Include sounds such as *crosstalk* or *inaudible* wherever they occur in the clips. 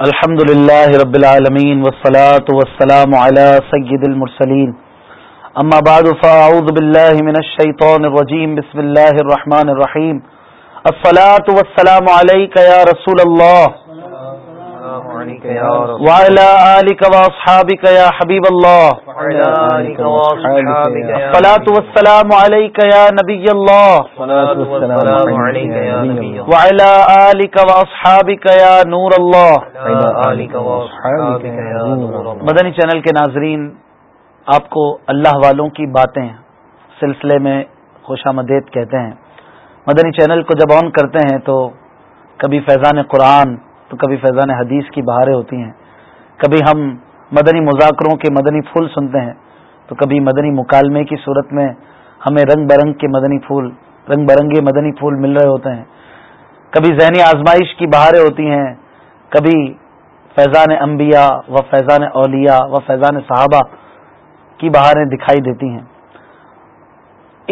الحمد للہ رب العالمین وسلات وسلام علیٰ سید المرسلیم اما بعد فاعوذ من بادہ بسب اللہ وسلام علیہ رسول اللہ وعلى آلك وأصحابك يا حبيب الله الصلاة والسلام عليك يا نبي الله وعلى آلك وأصحابك يا نور الله مدنی چینل کے ناظرین آپ کو اللہ والوں کی باتیں سلسلے میں خوش آمدید کہتے ہیں مدنی چینل کو جب آن کرتے ہیں تو کبھی فیضان قرآن تو کبھی فیضان حدیث کی بہاریں ہوتی ہیں کبھی ہم مدنی مذاکروں کے مدنی پھول سنتے ہیں تو کبھی مدنی مکالمے کی صورت میں ہمیں رنگ برنگ کے مدنی پھول رنگ برنگے مدنی پھول مل رہے ہوتے ہیں کبھی ذہنی آزمائش کی بہاریں ہوتی ہیں کبھی فیضان انبیاء و فیضان اولیاء و فیضان صحابہ کی بہاریں دکھائی دیتی ہیں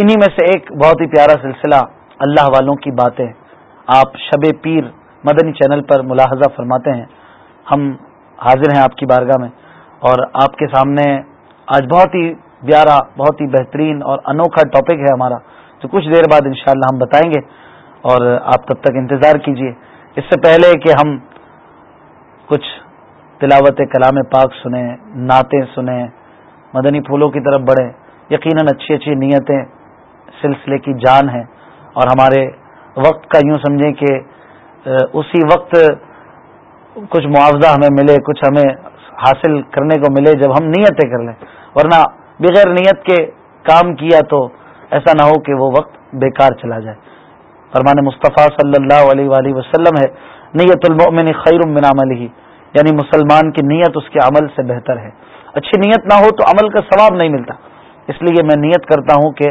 انہی میں سے ایک بہت ہی پیارا سلسلہ اللہ والوں کی باتیں آپ شب پیر مدنی چینل پر ملاحظہ فرماتے ہیں ہم حاضر ہیں آپ کی بارگاہ میں اور آپ کے سامنے آج بہت ہی پیارا بہت ہی بہترین اور انوکھا ٹاپک ہے ہمارا تو کچھ دیر بعد انشاءاللہ ہم بتائیں گے اور آپ تب تک انتظار کیجیے اس سے پہلے کہ ہم کچھ تلاوت کلام پاک سنیں نعتیں سنیں مدنی پھولوں کی طرف بڑھیں یقیناً اچھی اچھی نیتیں سلسلے کی جان ہیں اور ہمارے وقت کا یوں سمجھیں کہ اسی وقت کچھ معاوضہ ہمیں ملے کچھ ہمیں حاصل کرنے کو ملے جب ہم نیتیں کر لیں ورنہ بغیر نیت کے کام کیا تو ایسا نہ ہو کہ وہ وقت بیکار چلا جائے فرمان مصطفیٰ صلی اللہ علیہ وآلہ وسلم ہے نیت خیر من عمل ہی یعنی مسلمان کی نیت اس کے عمل سے بہتر ہے اچھی نیت نہ ہو تو عمل کا ثواب نہیں ملتا اس لیے میں نیت کرتا ہوں کہ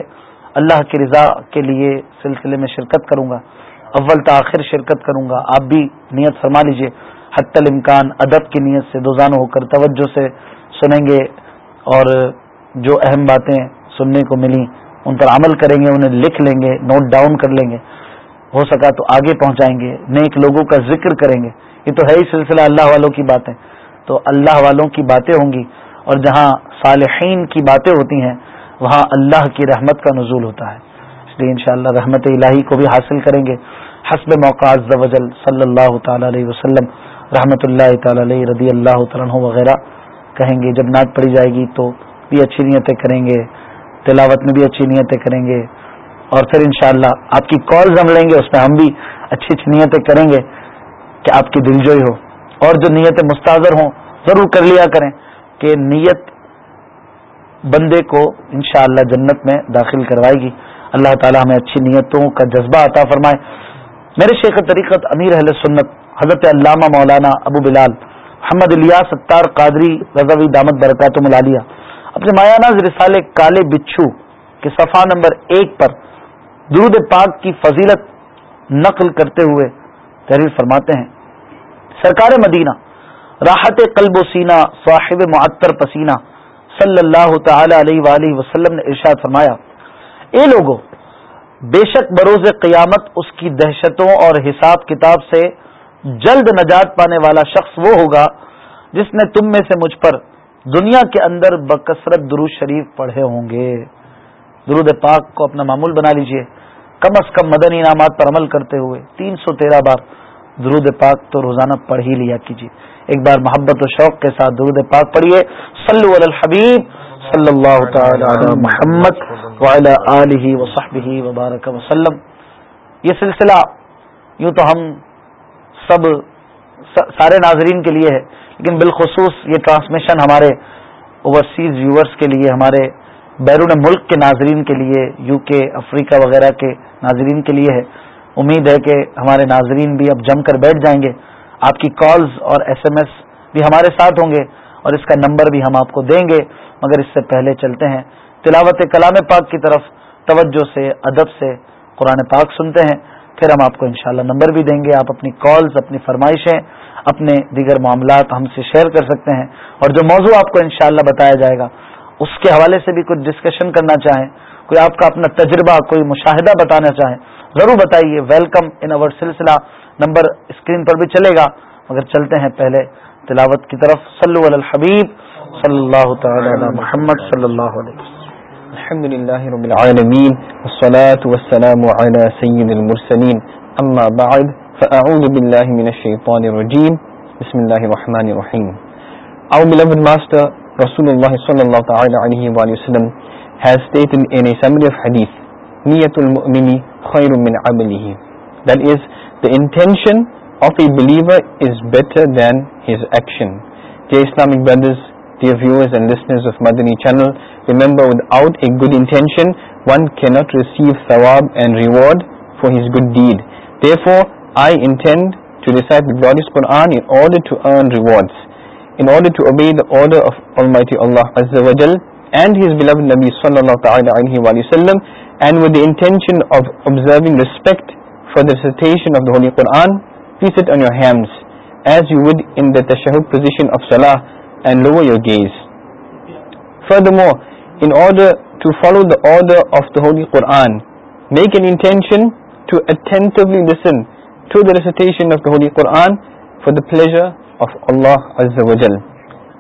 اللہ کی رضا کے لیے سلسلے میں شرکت کروں گا اول تاخر شرکت کروں گا آپ بھی نیت فرما لیجیے حت الامکان ادب کی نیت سے دوزانو ہو کر توجہ سے سنیں گے اور جو اہم باتیں سننے کو ملی ان پر عمل کریں گے انہیں لکھ لیں گے نوٹ ڈاؤن کر لیں گے ہو سکا تو آگے پہنچائیں گے نیک لوگوں کا ذکر کریں گے یہ تو ہے ہی سلسلہ اللہ والوں کی باتیں تو اللہ والوں کی باتیں ہوں گی اور جہاں صالحین کی باتیں ہوتی ہیں وہاں اللہ کی رحمت کا نزول ہوتا ہے اس لیے انشاءاللہ رحمت الہی کو بھی حاصل کریں گے حسب موقع عز و جل صلی اللہ تعالیٰ علیہ وسلم رحمۃ اللہ تعالیٰ علیہ رضی اللہ تعالیٰ وغیرہ کہیں گے جب نعت پڑی جائے گی تو بھی اچھی نیتیں کریں گے تلاوت میں بھی اچھی نیتیں کریں گے اور پھر انشاءاللہ شاء اللہ آپ کی کالز ہم لیں گے اس میں ہم بھی اچھی اچھی نیتیں کریں گے کہ آپ کی دلجوئی ہو اور جو نیتیں مستاذر ہوں ضرور کر لیا کریں کہ نیت بندے کو انشاءاللہ جنت میں داخل کروائے گی اللہ تعالی ہمیں اچھی نیتوں کا جذبہ عطا فرمائے میرے شیخ طریقت امیر اہل سنت حضرت علامہ مولانا ابو بلال حمد قادری رضوی دامت برکات ملالیہ اپنے مایا ناز رسالے کالے بچھو کے صفحہ نمبر ایک پر درود پاک کی فضیلت نقل کرتے ہوئے تحریر فرماتے ہیں سرکار مدینہ راحت قلب و سینہ صاحب معطر پسینہ صلی اللہ تعالی علیہ وآلہ وسلم نے ارشاد فرمایا اے لوگوں بے شک بروز قیامت اس کی دہشتوں اور حساب کتاب سے جلد نجات پانے والا شخص وہ ہوگا جس نے تم میں سے مجھ پر دنیا کے اندر بکثرت درود شریف پڑھے ہوں گے درود پاک کو اپنا معمول بنا لیجئے کم از کم مدنی انعامات پر عمل کرتے ہوئے تین سو تیرہ بار درود پاک تو روزانہ پڑھ ہی لیا کیجیے ایک بار محبت و شوق کے ساتھ درود پاک پڑھیے علی الحبیب صلی اللہ تعالی علی محمد آلہ وبارک وسلم یہ سلسلہ یوں تو ہم سب سارے ناظرین کے لیے ہے لیکن بالخصوص یہ ٹرانسمیشن ہمارے اوورسیز ویورز کے لیے ہمارے بیرون ملک کے ناظرین کے لیے یو کے افریقہ وغیرہ کے ناظرین کے لیے ہے امید ہے کہ ہمارے ناظرین بھی اب جم کر بیٹھ جائیں گے آپ کی کالز اور ایس ایم ایس بھی ہمارے ساتھ ہوں گے اور اس کا نمبر بھی ہم آپ کو دیں گے مگر اس سے پہلے چلتے ہیں تلاوت کلام پاک کی طرف توجہ سے ادب سے قرآن پاک سنتے ہیں پھر ہم آپ کو انشاءاللہ نمبر بھی دیں گے آپ اپنی کالز اپنی فرمائشیں اپنے دیگر معاملات ہم سے شیئر کر سکتے ہیں اور جو موضوع آپ کو انشاءاللہ بتایا جائے گا اس کے حوالے سے بھی کچھ ڈسکشن کرنا چاہیں کوئی آپ کا اپنا تجربہ کوئی مشاہدہ بتانا چاہیں ضرور بتائیے ویلکم ان اوور سلسلہ نمبر اسکرین پر بھی چلے گا مگر چلتے ہیں پہلے تلاوت کی طرف سلو الحبیب صلی اللہ تعالی علی محمد صلی اللہ علیہ وسلم الحمد لله رب العالمين والصلاه والسلام على سيد المرسلين اما بعد فاعوذ بالله من الشيطان الرجيم بسم الله الرحمن الرحيم our beloved master رسول الله صلی اللہ تعالی علیہ والہ وسلم has stated in a summary of hadith نیت المؤمن خير من عمله that is the intention of a believer is better than his action dear islamic brothers the viewers and listeners Madani channel remember without a good intention one gets good for I to obey order صلی اللہ تعالیٰ علیہ وسلم and with the intention of observing respect فارٹیشن of Delhi Quran piece on your hands as you would in تشہب position of صلاح and lower your gaze. Furthermore, in order to follow the order of the Holy Quran, make an intention to attentively listen to the recitation of the Holy Quran for the pleasure of Allah Azza wa Jal.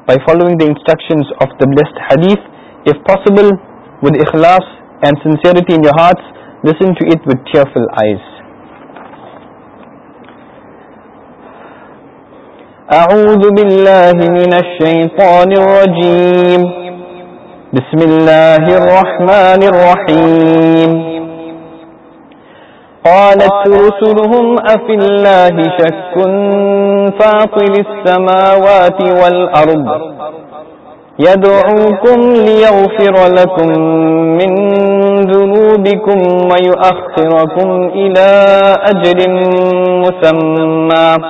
By following the instructions of the blessed hadith, if possible, with ikhlas and sincerity in your hearts, listen to it with tearful eyes. أعوذ بالله من الشيطان الرجيم بسم الله الرحمن الرحيم قالت رسلهم أفي الله شك فاطل السماوات والأرض يدعوكم ليغفر لكم من ذنوبكم ويؤخركم إلى أجل مسمى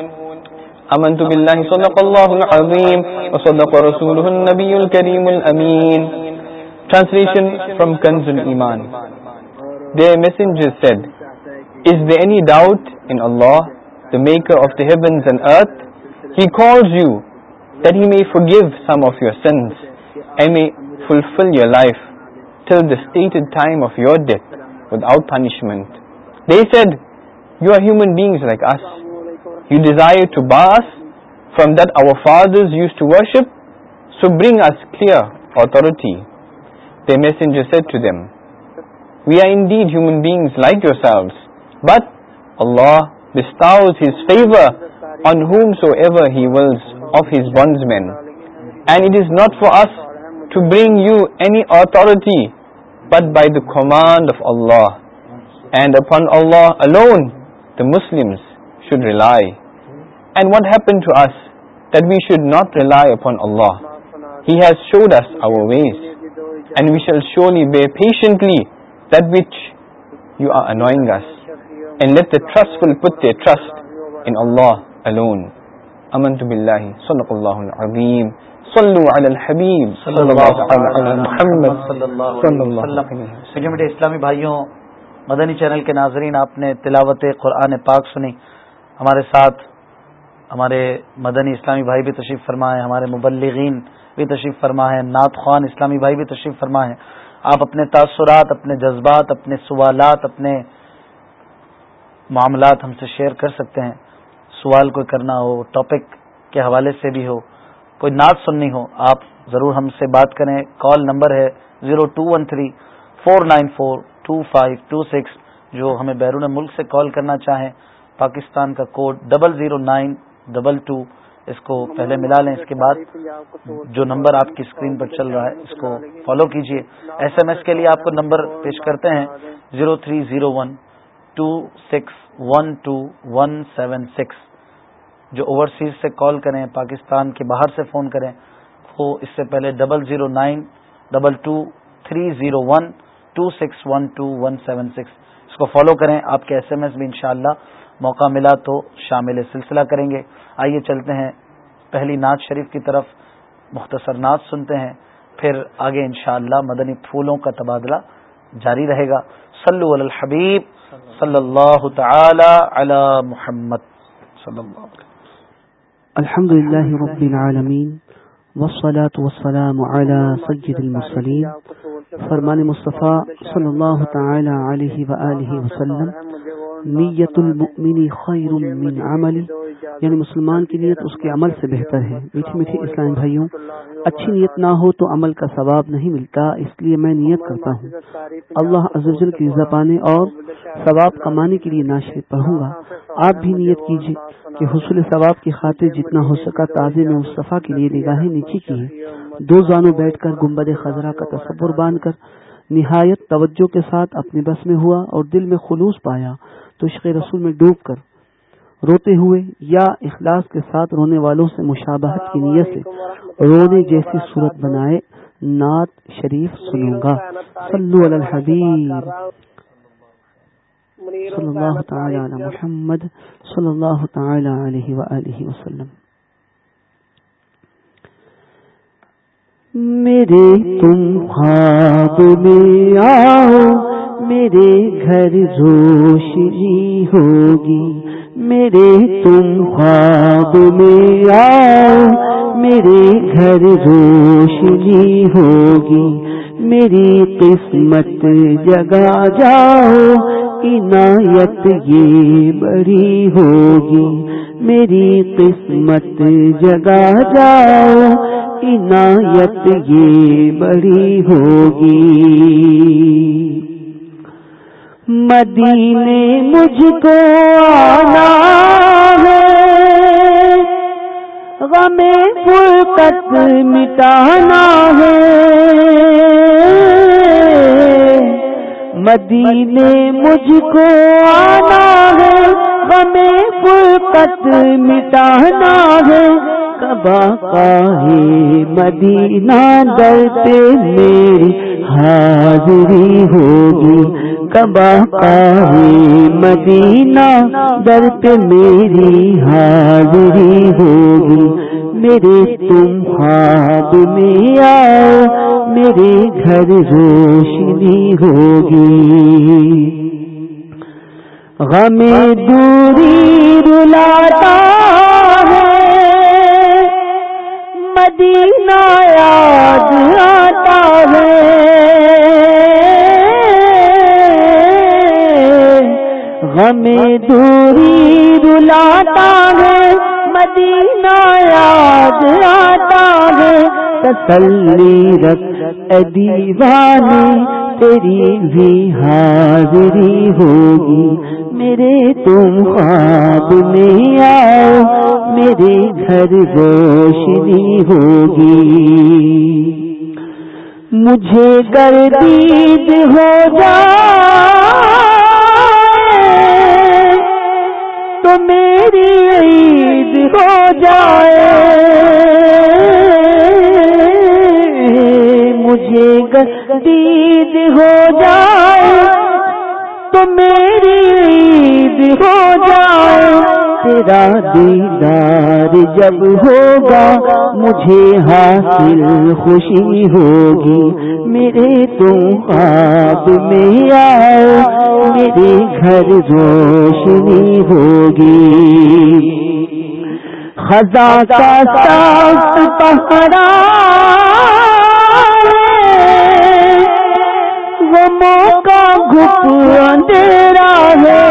امنت بالله صدق الله العظيم وصدق رسوله النبي الكريم الامين translation from kanz al iman their messenger said is there any doubt in allah the maker of the heavens and earth he calls you that he may forgive some of your sins and may fulfill your life till the stated time of your death without punishment they said you are human beings like us You desire to bar us from that our fathers used to worship, so bring us clear authority. Their messenger said to them, We are indeed human beings like yourselves, but Allah bestows His favor on whomsoever He wills of His bondsmen. And it is not for us to bring you any authority, but by the command of Allah. And upon Allah alone, the Muslims should rely. Madani Channel کے ناظرین آپ نے تلاوت قرآن پاک سنی ہمارے ساتھ ہمارے مدنی اسلامی بھائی بھی تشریف فرما ہے ہمارے مبلغین بھی تشریف فرما ہے نعت خوان اسلامی بھائی بھی تشریف فرما ہے آپ اپنے تاثرات اپنے جذبات اپنے سوالات اپنے معاملات ہم سے شیئر کر سکتے ہیں سوال کوئی کرنا ہو ٹاپک کے حوالے سے بھی ہو کوئی نعت سننی ہو آپ ضرور ہم سے بات کریں کال نمبر ہے zero two one three four nine four two five two six جو ہمیں بیرون ملک سے کال کرنا چاہیں پاکستان کا code double zero nine double two اس کو پہلے ملا لیں اس کے بعد جو نمبر آپ کی اسکرین پر چل رہا ہے اس کو فالو کیجیے ایس ایم ایس کے لیے آپ کو نمبر پیش کرتے ہیں zero three zero one two six one two one seven six جو اوورسیز سے کال کریں پاکستان کے باہر سے فون کریں وہ اس سے پہلے double zero nine double two three zero one two six one two one seven six اس کو فالو کریں آپ کے ایس ایم ایس بھی انشاءاللہ موقع ملا تو شامل سلسلہ کریں گے آئیے چلتے ہیں پہلی نعت شریف کی طرف مختصر نعت سنتے ہیں پھر آگے انشاءاللہ مدنی پھولوں کا تبادلہ جاری رہے گا صلو علی الحبیب صلی اللہ تعالی علی محمد صلی اللہ علیہ الحمد للہ رب العالمین والصلاة والسلام على سجد المرسلين فرمان مصطفیٰ صلی اللہ تعالی علیہ وآلہ وسلم نیت المؤمن خیر من عملی یعنی مسلمان کی نیت اس کے عمل سے بہتر ہے میٹھی میٹھی اسلام بھائیوں اچھی نیت نہ ہو تو عمل کا ثواب نہیں ملتا اس لیے میں نیت کرتا ہوں اللہ عزوجل کی پانے اور ثواب کمانے کے لیے ناشر پڑھوں گا آپ بھی نیت کیجیے کہ حصول ثواب کی خاطر جتنا ہو سکا تازے میں مصطفیٰ کے لیے نگاہیں نیچی کی ہیں دو زانوں بیٹھ کر گمبد خزرہ کا تصور باندھ کر نہایت توجہ کے ساتھ اپنے بس میں ہوا اور دل میں خلوص پایا تو عشق رسول میں ڈوب کر روتے ہوئے یا اخلاص کے ساتھ رونے والوں سے مشابہت کی نیت سے رونے جیسی صورت بنائے نعت شریف سنوں گا صلو علی الحبیب صلی اللہ تعالی علی محمد صلی اللہ تعالی علیہ وآلہ وسلم میرے تم خواب میں آؤ میرے گھر روشنی ہوگی میرے تم خواب میں آؤ میرے گھر روشنی ہوگی میری قسمت جگہ جاؤ عنایت یہ بڑی ہوگی میری قسمت جگہ جاؤ عنایت یہ بڑی ہوگی مدینے مجھ کو ہے وہ پور تک مٹانا ہے مدینے مجھ کو آنا ہے غم پور تک مٹانا ہے کبا کہ مدینہ پہ میری حاضری ہوگی کبا کاہی مدینہ در پہ میری حاضری ہوگی میرے تم خواب میں آؤ میرے گھر روشنی ہوگی غم دوری رلاتا مدینہ یاد آتا ہے ہمیں دوری بلاتا ہے مدینہ یاد آتا ہے تسلی رکھ د تیری بھی حاضری ہوگی میرے تم خواب میں آؤ میرے گھر روشنی ہوگی مجھے گر ہو جا تو میری عید ہو جائے مجھے گدید ہو جائے تو میری عید ہو جائے تیرا دیدار جب ہوگا مجھے حاصل خوشی ہوگی میرے تو خواب میں آئے میرے گھر روشنی ہوگی خزاں کا ساتھ پہرا قوموں کا گپ اندھیرا ہے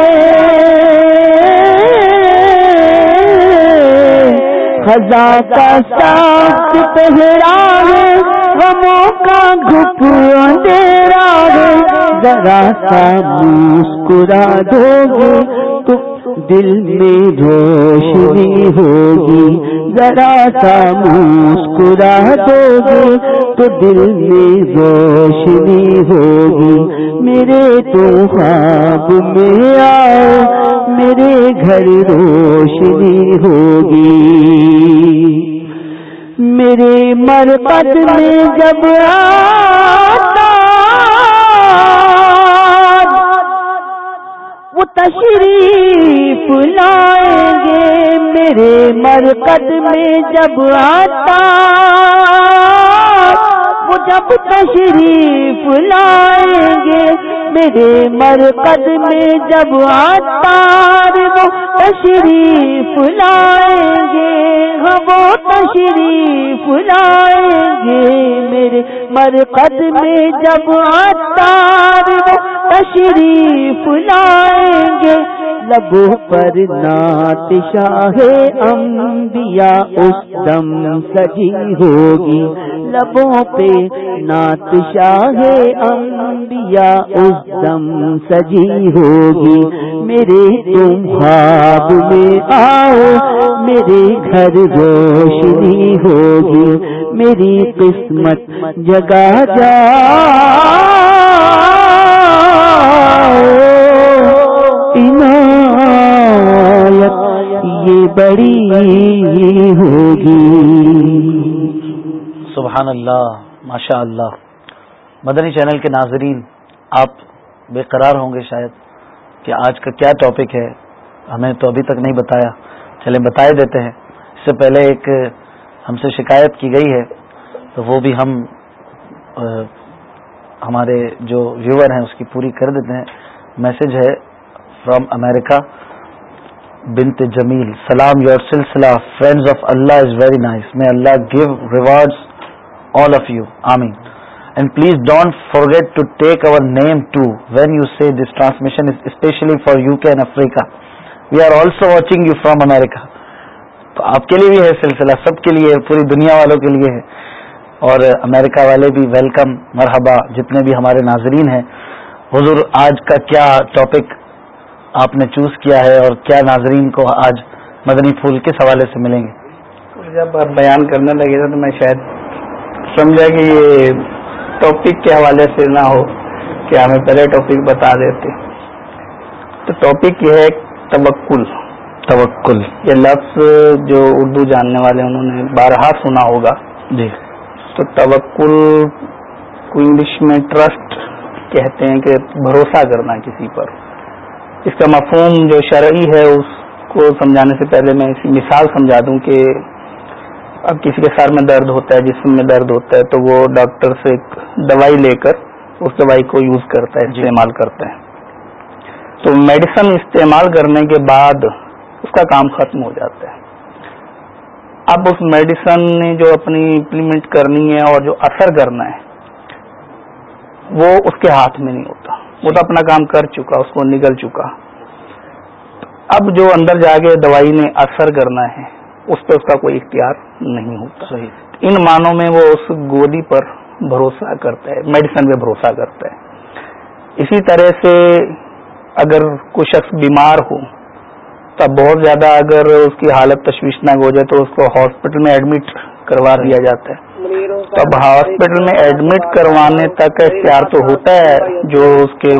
خزاں کا ساتھ پہرا ہے غموں کا گپ اندھیرا ہے ذرا سا مسکرا دو گے تو دل میں روشنی ہوگی ذرا سا مسکرا دو گے تو دل میں روشنی ہوگی میرے تو خواب میں آؤ میرے گھر روشنی ہوگی میرے مرپت میں جب آتا وہ تشریف لائیں گے میرے مرکز میں جب آتا وہ جب تشریف لائیں گے میرے مرکز میں جب وہ تشریف لائیں گے ہم ہاں وہ تشریف لائیں گے میرے مرکز میں جب وہ تشریف لائیں گے لبو پر شاہ انبیاء اس دم سجی ہوگی لبوں پہ شاہ امبیا اس دم سجی ہوگی میرے تم خواب میں آؤ میرے گھر روشنی ہوگی میری قسمت جگہ جا بڑی ہوگی سبحان اللہ ماشاء اللہ مدنی چینل کے ناظرین آپ بے قرار ہوں گے شاید کہ آج کا کیا ٹاپک ہے ہمیں تو ابھی تک نہیں بتایا چلے بتائے دیتے ہیں اس سے پہلے ایک ہم سے شکایت کی گئی ہے تو وہ بھی ہم ہمارے جو ویور ہیں اس کی پوری کر دیتے ہیں میسج ہے فرام امریکہ بنت جمیل سلام یور سلسلہ friends of Allah is very nice may Allah give rewards all of you آمین and please don't forget to take our name too when you see this transmission is specially for U K and Africa we are also watching you from America تو آپ کے لیے بھی ہے سلسلہ سب کے لیے پوری دنیا والوں کے لیے ہے اور امریکہ والے بھی ویلکم مرحبا جتنے بھی ہمارے ناظرین ہیں حضور آج کا کیا ٹاپک آپ نے چوز کیا ہے اور کیا ناظرین کو آج مدنی پھول کس حوالے سے ملیں گے جب آپ بیان کرنے لگے تھے تو میں شاید سمجھا کہ یہ ٹاپک کے حوالے سے نہ ہو کہ ہمیں پہلے ٹاپک بتا دیتے تو ٹاپک یہ ہے تبکل تبکل یہ لفظ جو اردو جاننے والے انہوں نے بارہا سنا ہوگا جی تو توکل کو انگلش میں ٹرسٹ کہتے ہیں کہ بھروسہ کرنا کسی پر اس کا مفہوم جو شرعی ہے اس کو سمجھانے سے پہلے میں اسی مثال سمجھا دوں کہ اب کسی کے سر میں درد ہوتا ہے جسم میں درد ہوتا ہے تو وہ ڈاکٹر سے ایک دوائی لے کر اس دوائی کو یوز کرتا ہے جی۔ استعمال کرتا ہے تو میڈیسن استعمال کرنے کے بعد اس کا کام ختم ہو جاتا ہے اب اس میڈیسن نے جو اپنی امپلیمنٹ کرنی ہے اور جو اثر کرنا ہے وہ اس کے ہاتھ میں نہیں ہوتا وہ تو اپنا کام کر چکا اس کو نگل چکا اب جو اندر جا کے دوائی نے اثر کرنا ہے اس پہ اس کا کوئی اختیار نہیں ہوتا ان معنوں میں وہ اس گودی پر بھروسہ کرتا ہے میڈیسن پہ بھروسہ کرتا ہے اسی طرح سے اگر کوئی شخص بیمار ہو تو بہت زیادہ اگر اس کی حالت تشویشناک ہو جائے تو اس کو ہاسپٹل میں ایڈمٹ کروا دیا جاتا ہے ہاسپٹل میں ایڈمٹ کروانے تک اختیار تو ہوتا ہے جو اس کے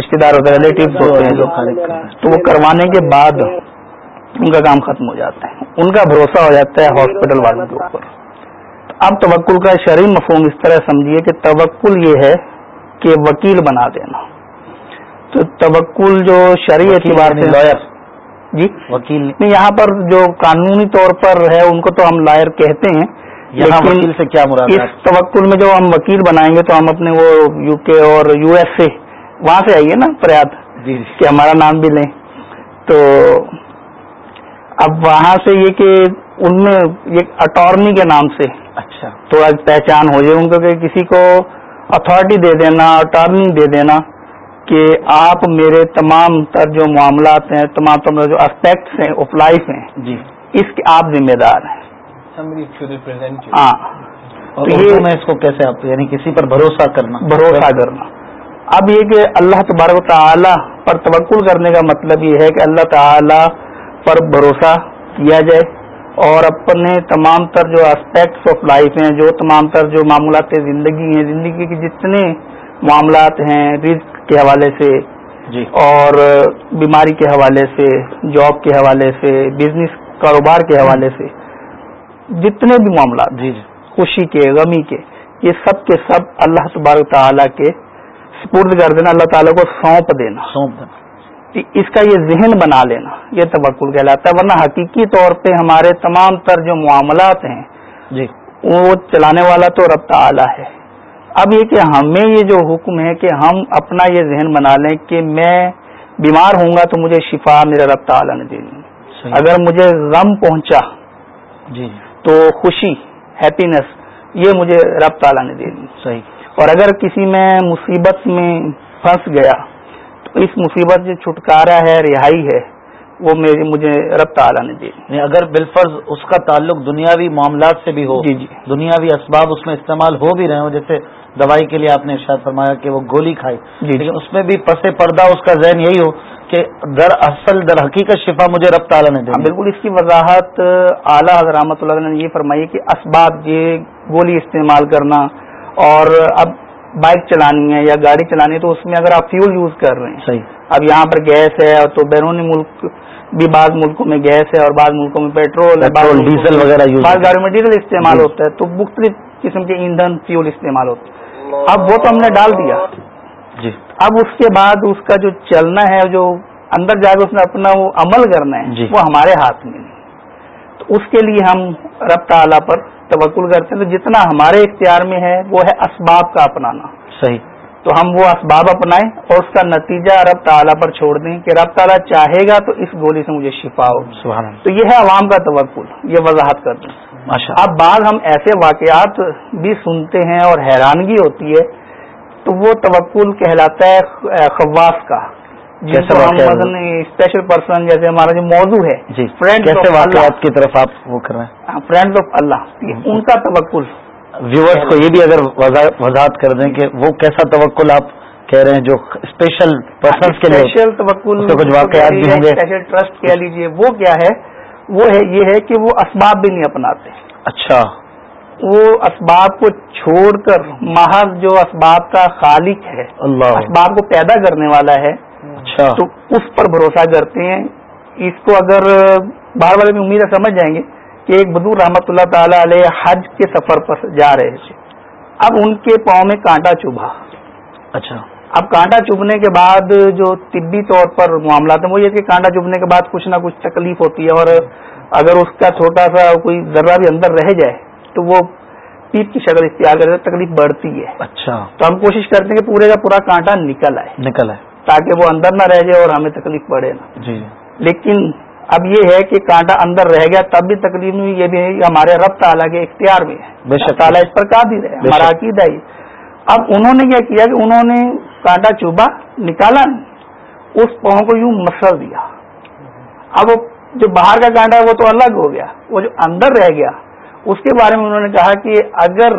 رشتے دار ریلیٹو تو وہ کروانے کے بعد ان کا کام ختم ہو جاتا ہے ان کا بھروسہ ہو جاتا ہے ہاسپٹل والوں کے اوپر اب توکل کا شرعی مفہوم اس طرح سمجھیے کہ توکل یہ ہے کہ وکیل بنا دینا تو توکل جو شرح وکیل یعنی جی؟ یہاں پر جو قانونی طور پر ہے ان کو تو ہم لائر کہتے ہیں وکیل سے کیا مراد اس توکل میں جو ہم وکیل بنائیں گے تو ہم اپنے وہ یو کے اور یو ایس سے وہاں سے آئیے نا پریات جی، جی۔ کہ ہمارا نام بھی لیں تو اب وہاں سے یہ کہ ان میں یہ اٹارنی کے نام سے اچھا تھوڑا پہچان ہو جائے ان کو کہ کسی کو اتارٹی دے دینا اٹارنی دے دینا کہ آپ میرے تمام تر جو معاملات ہیں تمام تر جو اسپیکٹس ہیں اپلائف ہیں جی اس کے آپ ذمہ دار ہیں Ah. ریپریزینٹ ہاں میں اس کو کیسے آپ یعنی کسی پر بھروسہ کرنا بھروسہ کرنا اب یہ کہ اللہ تبارک و تعالیٰ پر توکل کرنے کا مطلب یہ ہے کہ اللہ تعالی پر بھروسہ کیا جائے اور اپنے تمام تر جو اسپیکٹس آف لائف ہیں جو تمام تر جو معاملات زندگی ہیں زندگی کے جتنے معاملات ہیں رزق کے حوالے سے جی اور بیماری کے حوالے سے جاب کے حوالے سے بزنس کاروبار کے حوالے سے جتنے بھی معاملات جی،, جی خوشی کے غمی کے یہ سب کے سب اللہ تبارک تعالیٰ کے سپرد کر دینا اللہ تعالیٰ کو سونپ دینا سونپ دینا اس کا یہ ذہن بنا لینا یہ توقول کہلاتا ہے ورنہ حقیقی طور پہ ہمارے تمام تر جو معاملات ہیں جی وہ چلانے والا تو رب اعلیٰ ہے اب یہ کہ ہمیں یہ جو حکم ہے کہ ہم اپنا یہ ذہن بنا لیں کہ میں بیمار ہوں گا تو مجھے شفا میرا رب اعلیٰ نے دے دوں اگر مجھے غم پہنچا جی, جی۔ تو خوشی ہیپینس یہ مجھے رب تعالیٰ نے دے دی صحیح اور اگر کسی میں مصیبت میں پھنس گیا تو اس مصیبت سے چھٹکارا ہے رہائی ہے وہ مجھے رب تعالیٰ نے دے دی یعنی اگر بالفرض اس کا تعلق دنیاوی معاملات سے بھی ہو جی جی دنیاوی اسباب اس میں استعمال ہو بھی رہے ہوں جیسے دوائی کے لیے آپ نے ارشاد فرمایا کہ وہ گولی کھائی جی لیکن اس میں بھی پس پردہ اس کا ذہن یہی ہو کہ در اصل در حقیقت شفا مجھے رب تعالیٰ نے دیا ہاں، بالکل اس کی وضاحت اعلیٰ حضرت اللہ نے یہ فرمائی کہ اسباب یہ گولی استعمال کرنا اور اب بائک چلانی ہے یا گاڑی چلانی ہے تو اس میں اگر آپ فیول یوز کر رہے ہیں صحیح اب یہاں پر گیس ہے تو بیرونی ملک بھی بعض ملکوں میں گیس ہے اور بعض ملکوں میں پیٹرول ہے ڈیزل وغیرہ بعض گاڑی ڈیزل استعمال ہوتا ہے تو مختلف قسم کے ایندھن فیول استعمال ہوتے ہیں اب وہ تو ہم نے ڈال دیا جی اب اس کے بعد اس کا جو چلنا ہے جو اندر جا کے اس نے اپنا وہ عمل کرنا ہے جی وہ ہمارے ہاتھ میں تو اس کے لیے ہم رب تعالیٰ پر توقل کرتے ہیں تو جتنا ہمارے اختیار میں ہے وہ ہے اسباب کا اپنانا صحیح تو ہم وہ اسباب اپنائیں اور اس کا نتیجہ رب تعالیٰ پر چھوڑ دیں کہ رب تعالیٰ چاہے گا تو اس گولی سے مجھے شفا ہو تو یہ ہے عوام کا توقل یہ وضاحت کر دیں اب بعض ہم ایسے واقعات بھی سنتے ہیں اور حیرانگی ہوتی ہے تو وہ توکل کہلاتا ہے خواص کا جیسے اسپیشل پرسن جیسے ہمارا جو موضوع ہے فرینڈ آف اللہ ان کا توکل ویورس کو یہ بھی اگر وضاحت کر دیں کہ وہ کیسا توکل آپ کہہ رہے ہیں جو اسپیشل ہاں، کے لیے اسپیشل توکل کچھ واقعات بھی ہوں گے ٹرسٹ کہہ لیجیے وہ کیا ہے وہ ہے یہ ہے کہ وہ اسباب بھی نہیں اپناتے اچھا وہ اسباب کو چھوڑ کر محض جو اسباب کا خالق ہے اللہ اسباب کو پیدا کرنے والا ہے اچھا تو اس پر بھروسہ کرتے ہیں اس کو اگر باہر والے بھی امید ہے سمجھ جائیں گے کہ ایک بدور رحمتہ اللہ تعالی علیہ حج کے سفر پر جا رہے تھے اب ان کے پاؤں میں کانٹا چوبھا اچھا اب کانٹا چبھنے کے بعد جو طبی طور پر معاملات ہیں وہ یہ کہ کانٹا چبھنے کے بعد کچھ نہ کچھ تکلیف ہوتی ہے اور اگر اس کا چھوٹا سا کوئی ذرا بھی اندر رہ جائے تو وہ پیپ کی شکل اختیار کرے تکلیف بڑھتی ہے اچھا تو ہم کوشش کرتے ہیں کہ پورے کا پورا کانٹا نکل آئے نکل آئے تاکہ وہ اندر نہ رہ جائے اور ہمیں تکلیف بڑھے نا جی لیکن اب یہ ہے کہ کانٹا اندر رہ گیا تب بھی تکلیف نہیں یہ بھی ہمارے رب تعالیٰ کے اختیار میں ہے تعالیٰ اس پر کا ہی اب انہوں نے یہ کیا کہ انہوں نے کانٹا چوبا نکالا اس پاؤں کو یوں مسل دیا اب وہ جو باہر کا کانٹا ہے وہ تو الگ ہو گیا وہ جو اندر رہ گیا اس کے بارے میں انہوں نے کہا کہ اگر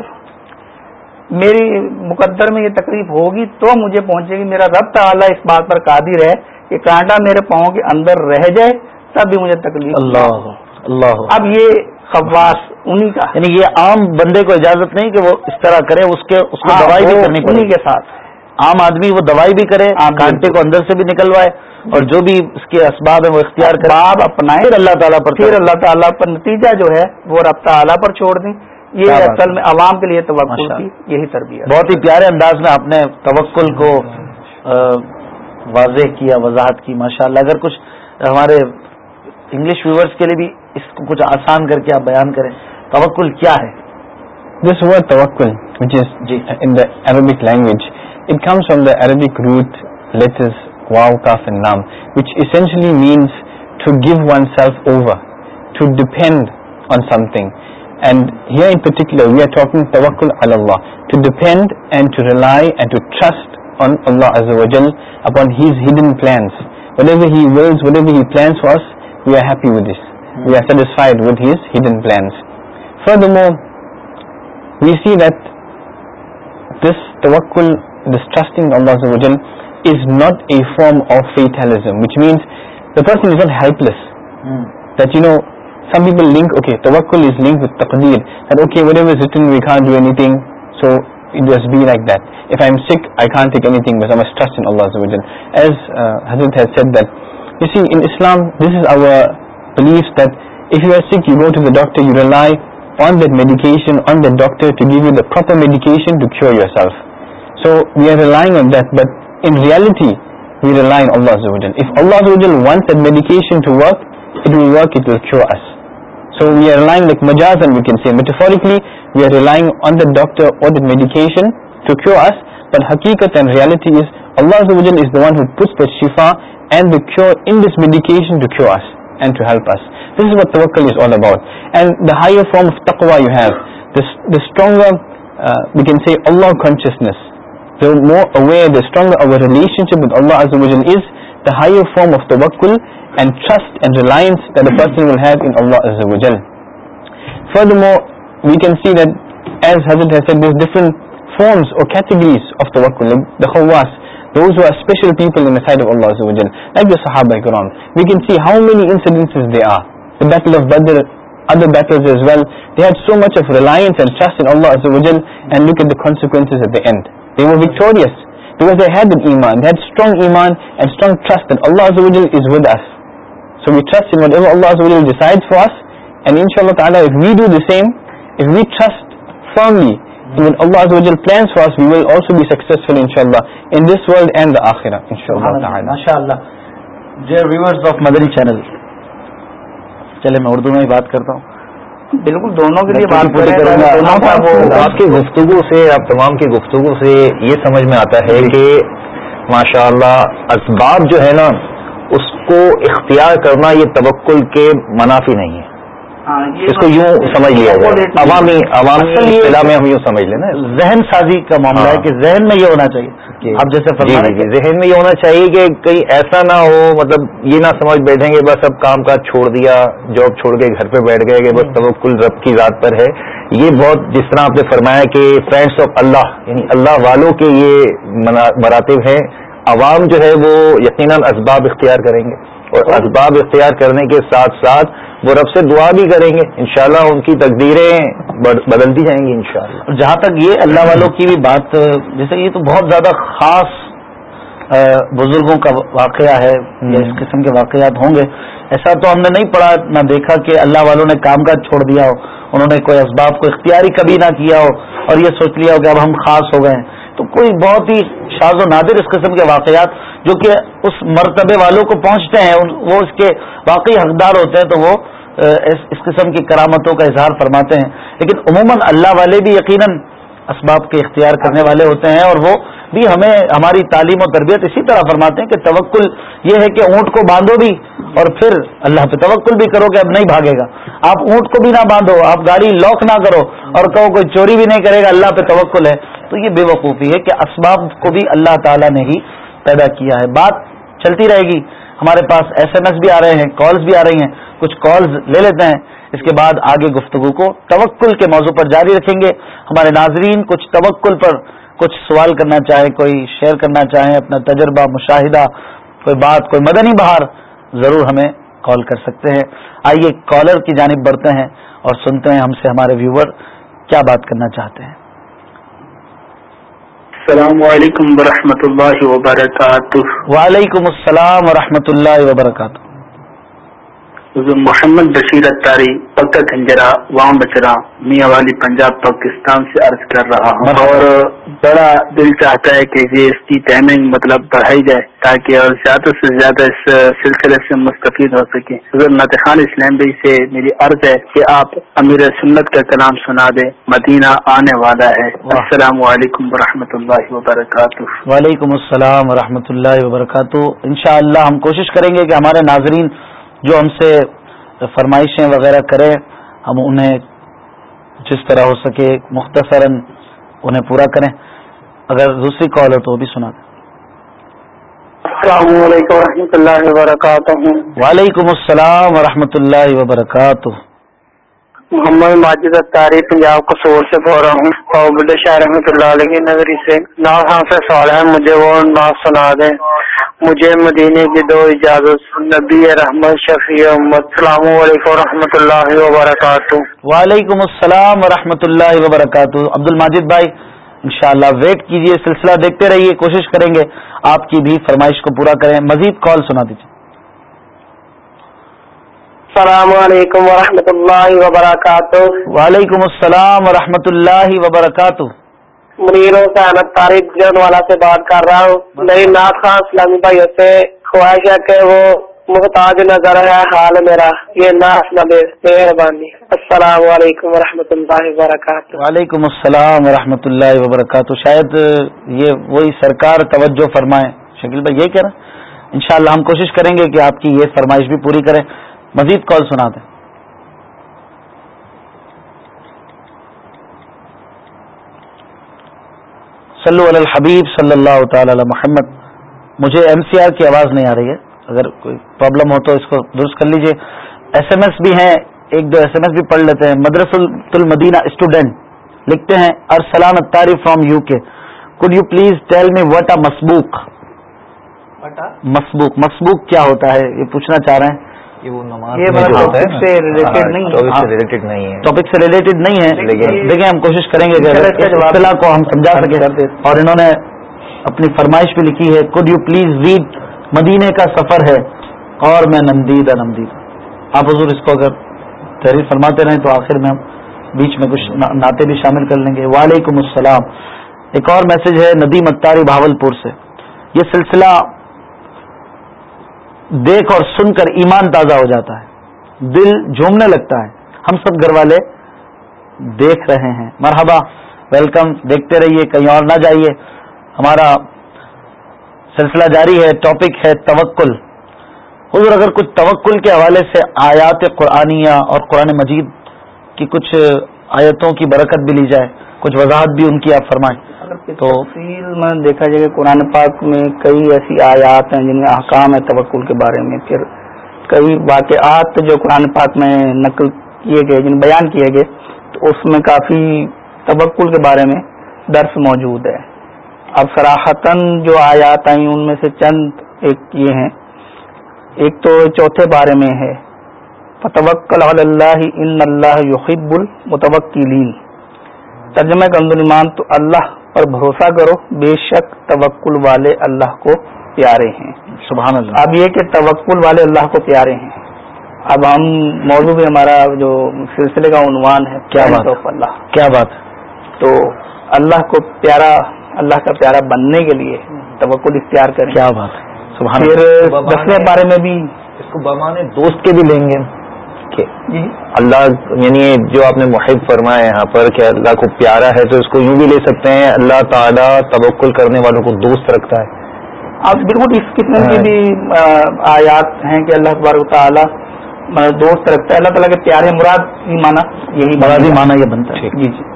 میری مقدر میں یہ تکلیف ہوگی تو مجھے پہنچے گی میرا رب تعالی اس بات پر قادر ہے کہ کانٹا میرے پاؤں کے اندر رہ جائے تب بھی مجھے تکلیف اللہ اللہ اب یہ خواص انہی کا یعنی یہ عام بندے کو اجازت نہیں کہ وہ اس طرح کرے اس کے اس کو ہاں، دوائی بھی کرنی کے ساتھ عام آدمی وہ دوائی بھی کرے کانٹے کو اندر سے بھی نکلوائے اور جو بھی اس کے اسباب ہیں وہ اختیار کرے آپ اپنا اللہ تعالیٰ پر پھر اللہ تعالیٰ پر نتیجہ جو ہے وہ رب اعلیٰ پر چھوڑ دیں یہ اصل میں عوام کے لیے کی یہی تربیت بہت ہی پیارے انداز میں آپ نے توکل کو واضح کیا وضاحت کی ماشاءاللہ اگر کچھ ہمارے انگلش ویورس کے لیے بھی اس کو کچھ آسان کر کے آپ بیان کریں توکل کیا ہے دس ورڈ توکل which is in the Arabic language it comes from the Arabic root letters as واؤ کاف نام which essentially means to give one self over to depend on something and here in particular we are talking توکل Allah to depend and to rely and to trust on Allah always a upon has hidden plans plans what what ever ever he he wills was we are happy with this we are satisfied what has hidden plans for the mom we see wait this وژ is not a form of fatalism which means the person is not helpless link okay please دیکھ sick you not to the doctor شفاس medication to Q S وکلٹ اینڈرم of تک اولا consciousness مورگر relation شپ ولا ازن is the higher form of the وکل and trust and reliance on Ola ازن for the more can see this these different forms of the وکل those who are special people in the sight of Allah جل, like the Sahaba Ikram we can see how many incidences they are the battle of Badr other battles as well they had so much of reliance and trust in Allah جل, and look at the consequences at the end they were victorious because they had an Iman they had strong Iman and strong trust that Allah جل, is with us so we trust in whatever Allah جل, decides for us and inshallah ta'ala if we do the same if we trust firmly when Allah Azza wa Jal plans for us, we will also be successful, inshallah, in this world and the akhirah, inshallah. MashaAllah. Dear viewers of Madani channel, چلے میں اردو میں ہی بات کرتا ہوں بالکل دونوں کے لیے بات کروں گا آپ کی گفتگو سے آپ تمام کی گفتگو سے یہ سمجھ میں آتا ہے کہ ماشاءاللہ اسباب جو ہے نا اس کو اختیار کرنا یہ توکل کے منافی نہیں ہے ہاں، اس کو یوں سمجھ لیا عوامی عوامی اصطلاح میں ہم یوں سمجھ لیں نا ذہن سازی کا معاملہ ہے ہاں۔ کہ ذہن میں یہ ہونا چاہیے جی۔ آپ جیسے جی، جی، ذہن میں یہ ہونا چاہیے کہ کئی ایسا نہ ہو مطلب یہ نہ سمجھ بیٹھیں گے بس اب کام کاج چھوڑ دیا جاب چھوڑ کے گھر پہ بیٹھ گئے کہ بس تو ہاں۔ کل رب کی ذات پر ہے یہ بہت جس طرح آپ نے فرمایا کہ فرینڈس آف اللہ یعنی اللہ والوں کے یہ مراتب ہیں عوام جو ہے وہ یقیناً اسباب اختیار کریں گے اور اسباب اختیار کرنے کے ساتھ ساتھ وہ رب سے دعا بھی کریں گے انشاءاللہ ان کی تقدیریں بدلتی جائیں گی انشاءاللہ جہاں تک یہ اللہ والوں کی بھی بات جیسے یہ تو بہت زیادہ خاص بزرگوں کا واقعہ ہے اس قسم کے واقعات ہوں گے ایسا تو ہم نے نہیں پڑھا نہ دیکھا کہ اللہ والوں نے کام کاج چھوڑ دیا ہو انہوں نے کوئی اسباب کو اختیاری کبھی نہ کیا ہو اور یہ سوچ لیا ہو کہ اب ہم خاص ہو گئے ہیں تو کوئی بہت ہی شاز و نادر اس قسم کے واقعات جو کہ اس مرتبے والوں کو پہنچتے ہیں وہ اس کے واقعی حقدار ہوتے ہیں تو وہ اس قسم کی کرامتوں کا اظہار فرماتے ہیں لیکن عموماً اللہ والے بھی یقیناً اسباب کے اختیار کرنے والے ہوتے ہیں اور وہ بھی ہمیں ہماری تعلیم و تربیت اسی طرح فرماتے ہیں کہ توکل یہ ہے کہ اونٹ کو باندھو بھی اور پھر اللہ پہ توکل بھی کرو کہ اب نہیں بھاگے گا آپ اونٹ کو بھی نہ باندھو آپ گاڑی لاک نہ کرو اور کہو کوئی چوری بھی نہیں کرے گا اللہ پہ توکل ہے تو یہ بے وقوفی ہے کہ اسباب کو بھی اللہ تعالیٰ نے ہی پیدا کیا ہے بات چلتی رہے گی ہمارے پاس ایس ایم ایس بھی آ رہے ہیں کالز بھی آ رہی ہیں کچھ کالز لے لیتے ہیں اس کے بعد آگے گفتگو کو توکل کے موضوع پر جاری رکھیں گے ہمارے ناظرین کچھ توکل پر کچھ سوال کرنا چاہیں کوئی شیئر کرنا چاہیں اپنا تجربہ مشاہدہ کوئی بات کوئی مدنی بہار ضرور ہمیں کال کر سکتے ہیں آئیے کالر کی جانب بڑھتے ہیں اور سنتے ہیں ہم سے ہمارے ویور کیا بات کرنا چاہتے ہیں السلام علیکم و اللہ وبرکاتہ وعلیکم السلام ورحمۃ اللہ وبرکاتہ محمد بشیر اتاری پکا کنجرا وام بچرا میاں والی پنجاب پاکستان سے عرض کر رہا ہوں اور بڑا دل چاہتا ہے کہ یہ اس کی ٹائمنگ مطلب بڑھائی جائے تاکہ اور زیادہ سے زیادہ اس سلسلے سے مستفید ہو سکے خان اسلام بھائی سے میری عرض ہے کہ آپ امیر سنت کا کلام سنا دیں مدینہ آنے والا ہے السلام علیکم ورحمۃ اللہ وبرکاتہ وعلیکم السلام و اللہ وبرکاتہ انشاءاللہ ہم کوشش کریں گے کہ ہمارے ناظرین جو ہم سے فرمائشیں وغیرہ کریں ہم انہیں جس طرح ہو سکے مختصرا انہیں پورا کریں اگر دوسری کال ہو تو وہ بھی سنا دیں السلام علیکم و اللہ وبرکاتہ وعلیکم السلام ورحمۃ اللہ وبرکاتہ محمد ماجد پنجاب کسور سے بول رہا ہوں اور اللہ علیہ سے سوال ہے مجھے وہ سنا دیں مجھے مدینے کی دو اجازت نبی رحمت شفیع السلام علیکم و رحمۃ اللہ وبرکاتہ وعلیکم السلام و رحمۃ اللہ وبرکاتہ عبد الماجد بھائی انشاءاللہ ویٹ کیجیے سلسلہ دیکھتے رہیے کوشش کریں گے آپ کی بھی فرمائش کو پورا کریں مزید کال سنا دیجیے السلام علیکم و رحمۃ اللہ وبرکاتہ وعلیکم السلام و رحمۃ اللہ وبرکاتہ طارق والا سے سے بات کر رہا ہوں میری خان اسلامی خواہش ہے کہ وہ محتاج نظر ہے حال میرا یہ مہربانی السلام علیکم و رحمۃ اللہ وبرکاتہ وعلیکم السلام و اللہ وبرکاتہ شاید یہ وہی سرکار توجہ فرمائے شکیل بھائی یہ کہہ رہا ہیں ان شاء ہم کوشش کریں گے کہ آپ کی یہ فرمائش بھی پوری کریں مزید کال سنا دیں علی الحبیب صلی اللہ تعالی علی محمد مجھے ایم سی آر کی آواز نہیں آ رہی ہے اگر کوئی پرابلم ہو تو اس کو درست کر لیجئے ایس ایم ایس بھی ہیں ایک دو ایس ایم ایس بھی پڑھ لیتے ہیں مدرس المدینہ اسٹوڈنٹ لکھتے ہیں Arsalan Attari from U K could you please tell me what مسبوک مسبوک مسبوک کیا ہوتا ہے یہ پوچھنا چاہ رہے ہیں کہ وہ نماز یہ سے ریلیٹڈ ہاں، نہیں ہے سے ریلیٹڈ ہاں، نہیں ہے ٹاپک لیکن دیکھیں ہم کوشش کریں گے کو ہم سمجھا سکیں اور انہوں نے اپنی فرمائش بھی لکھی ہے کوڈ یو پلیز ریڈ مدینے کا سفر ہے اور میں نندید انندید آپ حضور اس کو اگر تحریر فرماتے رہیں تو آخر میں ہم بیچ میں کچھ ناطے بھی شامل کر لیں گے وعلیکم السلام ایک اور میسج ہے ندیم اتاری بھاول پور سے یہ سلسلہ دیکھ اور سن کر ایمان تازہ ہو جاتا ہے دل جھومنے لگتا ہے ہم سب گھر والے دیکھ رہے ہیں مرحبا ویلکم دیکھتے رہیے کہیں اور نہ جائیے ہمارا سلسلہ جاری ہے ٹاپک ہے توکل حضور اگر کچھ توکل کے حوالے سے آیات قرآن اور قرآن مجید کی کچھ آیتوں کی برکت بھی لی جائے کچھ وضاحت بھی ان کی آپ فرمائیں تو میں دیکھا جائے کہ قرآن پاک میں کئی ایسی آیات ہیں جن میں احکام ہے توکل کے بارے میں پھر کئی واقعات جو قرآن پاک میں نقل کیے گئے جن بیان کیے گئے تو اس میں کافی توکل کے بارے میں درس موجود ہے اب سراہتاً جو آیات آئیں ان میں سے چند ایک یہ ہیں ایک تو چوتھے بارے میں ہے فتوکل اللہ ان اللہ یحب المتوکلین ترجمہ ترجمہ ایمان تو اللہ اور بھروسہ کرو بے شک توکل والے اللہ کو پیارے ہیں سبحان اللہ اب یہ کہ توکل والے اللہ کو پیارے ہیں اب ہم موضوع بھی ہمارا جو سلسلے کا عنوان ہے کیا بات اللہ کیا بات تو اللہ کو پیارا اللہ کا پیارا بننے کے لیے توکل اختیار کریں کیا بات پھر دسویں بارے میں بھی اس کو بمانے دوست کے بھی لیں گے کے اللہ یعنی جو آپ نے محب فرمایا یہاں پر کہ اللہ کو پیارا ہے تو اس کو یوں بھی لے سکتے ہیں اللہ تعالیٰ تبکل کرنے والوں کو دوست رکھتا ہے آپ بالکل اس قسم کی بھی آیات ہیں کہ اللہ اخبار تعالیٰ دوست رکھتا ہے اللہ تعالیٰ کے پیارے مراد ہی مانا یہی مراد ہی مانا یہ بنتا ہے جی جی